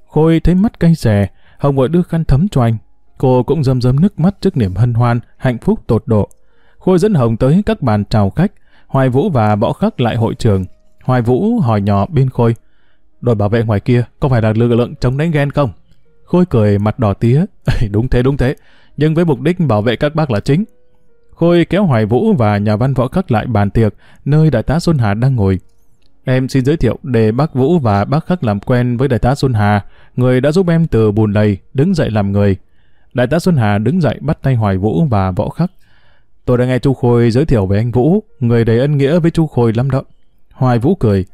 Khôi thấy mắt cay xè, Hồng vội đưa khăn thấm cho anh. Cô cũng rơm rơm nước mắt trước niềm hân hoan, hạnh phúc tột độ. Khôi dẫn Hồng tới các bàn chào khách, Hoài Vũ và Võ Khắc lại hội trường. Hoài Vũ hỏi nhỏ bên Khôi, đội bảo vệ ngoài kia có phải là lực lượng chống đánh ghen không? Khôi cười mặt đỏ tía, đúng thế đúng thế, nhưng với mục đích bảo vệ các bác là chính. Khôi kéo Hoài Vũ và nhà văn Võ Khắc lại bàn tiệc, nơi đại tá Xuân Hà đang ngồi. Em xin giới thiệu để bác Vũ và bác Khắc làm quen với đại tá Xuân Hà, người đã giúp em từ bùn lầy đứng dậy làm người. Đại tá Xuân Hà đứng dậy bắt tay Hoài Vũ và Võ Khắc. Tôi đã nghe chú Khôi giới thiệu về anh Vũ, người đầy ân nghĩa với chú Khôi lắm đó. Hoài Vũ cười.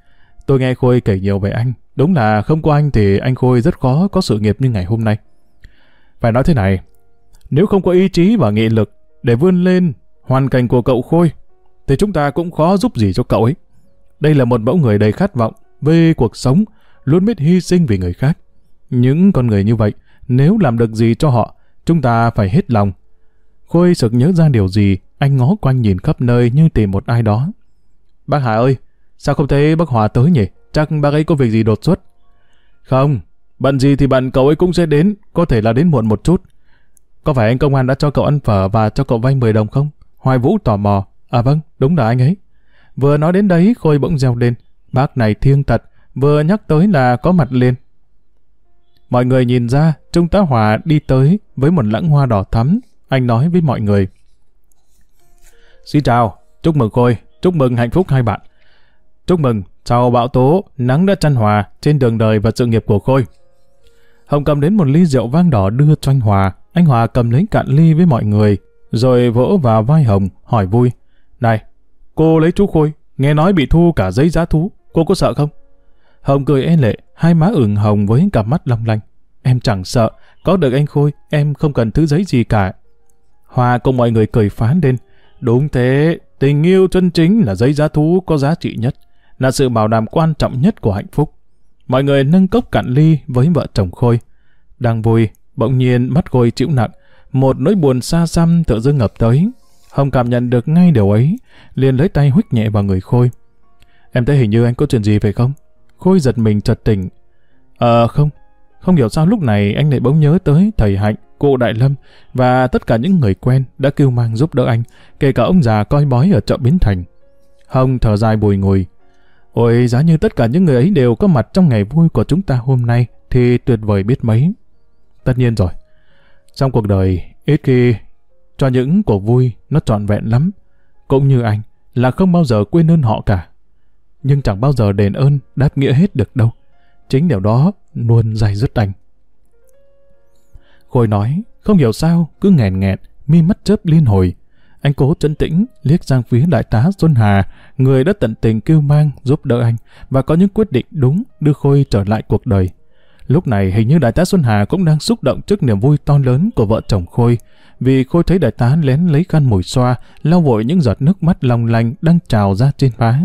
Tôi nghe Khôi kể nhiều về anh. Đúng là không có anh thì anh Khôi rất khó có sự nghiệp như ngày hôm nay. Phải nói thế này, nếu không có ý chí và nghị lực để vươn lên hoàn cảnh của cậu Khôi, thì chúng ta cũng khó giúp gì cho cậu ấy. Đây là một mẫu người đầy khát vọng về cuộc sống, luôn biết hy sinh vì người khác. Những con người như vậy, nếu làm được gì cho họ, chúng ta phải hết lòng. Khôi sực nhớ ra điều gì, anh ngó quanh nhìn khắp nơi như tìm một ai đó. Bác Hà ơi, sao không thấy bác Hòa tới nhỉ? Chắc bác ấy có việc gì đột xuất. Không, bận gì thì bận cậu ấy cũng sẽ đến, có thể là đến muộn một chút. Có phải anh công an đã cho cậu ăn phở và cho cậu vay 10 đồng không? Hoài Vũ tò mò. À vâng, đúng là anh ấy. Vừa nói đến đấy, Khôi bỗng reo lên. Bác này thiêng tật, vừa nhắc tới là có mặt liền. Mọi người nhìn ra, Trung tá Hòa đi tới với một lãng hoa đỏ thắm. Anh nói với mọi người. Xin chào, chúc mừng Khôi, chúc mừng hạnh phúc hai bạn. Chúc mừng, sau bão tố, nắng đã chăn hòa trên đường đời và sự nghiệp của Khôi. Hồng cầm đến một ly rượu vang đỏ đưa cho anh Hòa. Anh Hòa cầm lấy cạn ly với mọi người, rồi vỗ vào vai Hồng, hỏi vui. Này, cô lấy chú Khôi, nghe nói bị thu cả giấy giá thú, cô có sợ không? Hồng cười e lệ, hai má ửng hồng với cặp mắt long lanh. Em chẳng sợ, có được anh Khôi, em không cần thứ giấy gì cả. Hòa cùng mọi người cười phán lên. Đúng thế, tình yêu chân chính là giấy giá thú có giá trị nhất, là sự bảo đảm quan trọng nhất của hạnh phúc. Mọi người nâng cốc cạn ly với vợ chồng Khôi. Đang vui, bỗng nhiên mắt Khôi chịu nặng, một nỗi buồn xa xăm tự dưng ngập tới. Hồng cảm nhận được ngay điều ấy, liền lấy tay huých nhẹ vào người Khôi. Em thấy hình như anh có chuyện gì phải không? Khôi giật mình chợt tỉnh. Ờ không, không hiểu sao lúc này anh lại bỗng nhớ tới thầy Hạnh, cô Đại Lâm và tất cả những người quen đã kêu mang giúp đỡ anh, kể cả ông già coi bói ở chợ Bến Thành. Hồng thở dài bùi ngùi. Ôi, giá như tất cả những người ấy đều có mặt trong ngày vui của chúng ta hôm nay thì tuyệt vời biết mấy. Tất nhiên rồi. Trong cuộc đời, ít khi cho những cuộc vui nó trọn vẹn lắm. Cũng như anh, là không bao giờ quên ơn họ cả. Nhưng chẳng bao giờ đền ơn đáp nghĩa hết được đâu. Chính điều đó luôn dày dứt anh. Khôi nói, không hiểu sao, cứ nghẹn nghẹn, mi mắt chớp liên hồi. Anh cố trấn tĩnh, liếc sang phía đại tá Xuân Hà, người đã tận tình kêu mang giúp đỡ anh và có những quyết định đúng đưa Khôi trở lại cuộc đời. Lúc này hình như đại tá Xuân Hà cũng đang xúc động trước niềm vui to lớn của vợ chồng Khôi, vì Khôi thấy đại tá lén lấy khăn mùi xoa, lau vội những giọt nước mắt long lanh đang trào ra trên má.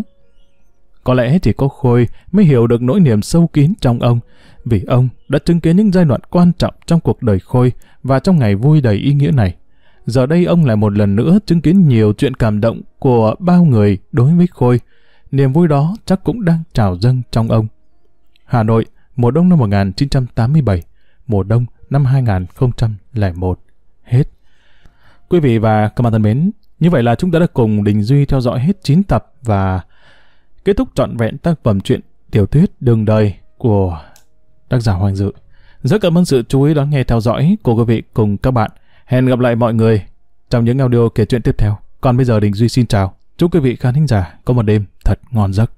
Có lẽ chỉ có Khôi mới hiểu được nỗi niềm sâu kín trong ông, vì ông đã chứng kiến những giai đoạn quan trọng trong cuộc đời Khôi và trong ngày vui đầy ý nghĩa này. Giờ đây ông lại một lần nữa chứng kiến nhiều chuyện cảm động của bao người đối với Khôi. Niềm vui đó chắc cũng đang trào dâng trong ông. Hà Nội, mùa đông năm 1987, mùa đông năm 2001. Hết. Quý vị và các bạn thân mến, như vậy là chúng ta đã cùng Đình Duy theo dõi hết 9 tập và kết thúc trọn vẹn tác phẩm truyện tiểu thuyết đường đời của tác giả Hoàng Dự. Rất cảm ơn sự chú ý đón nghe theo dõi của quý vị cùng các bạn. Hẹn gặp lại mọi người trong những audio kể chuyện tiếp theo. Còn bây giờ Đình Duy xin chào. Chúc quý vị khán thính giả có một đêm thật ngon giấc.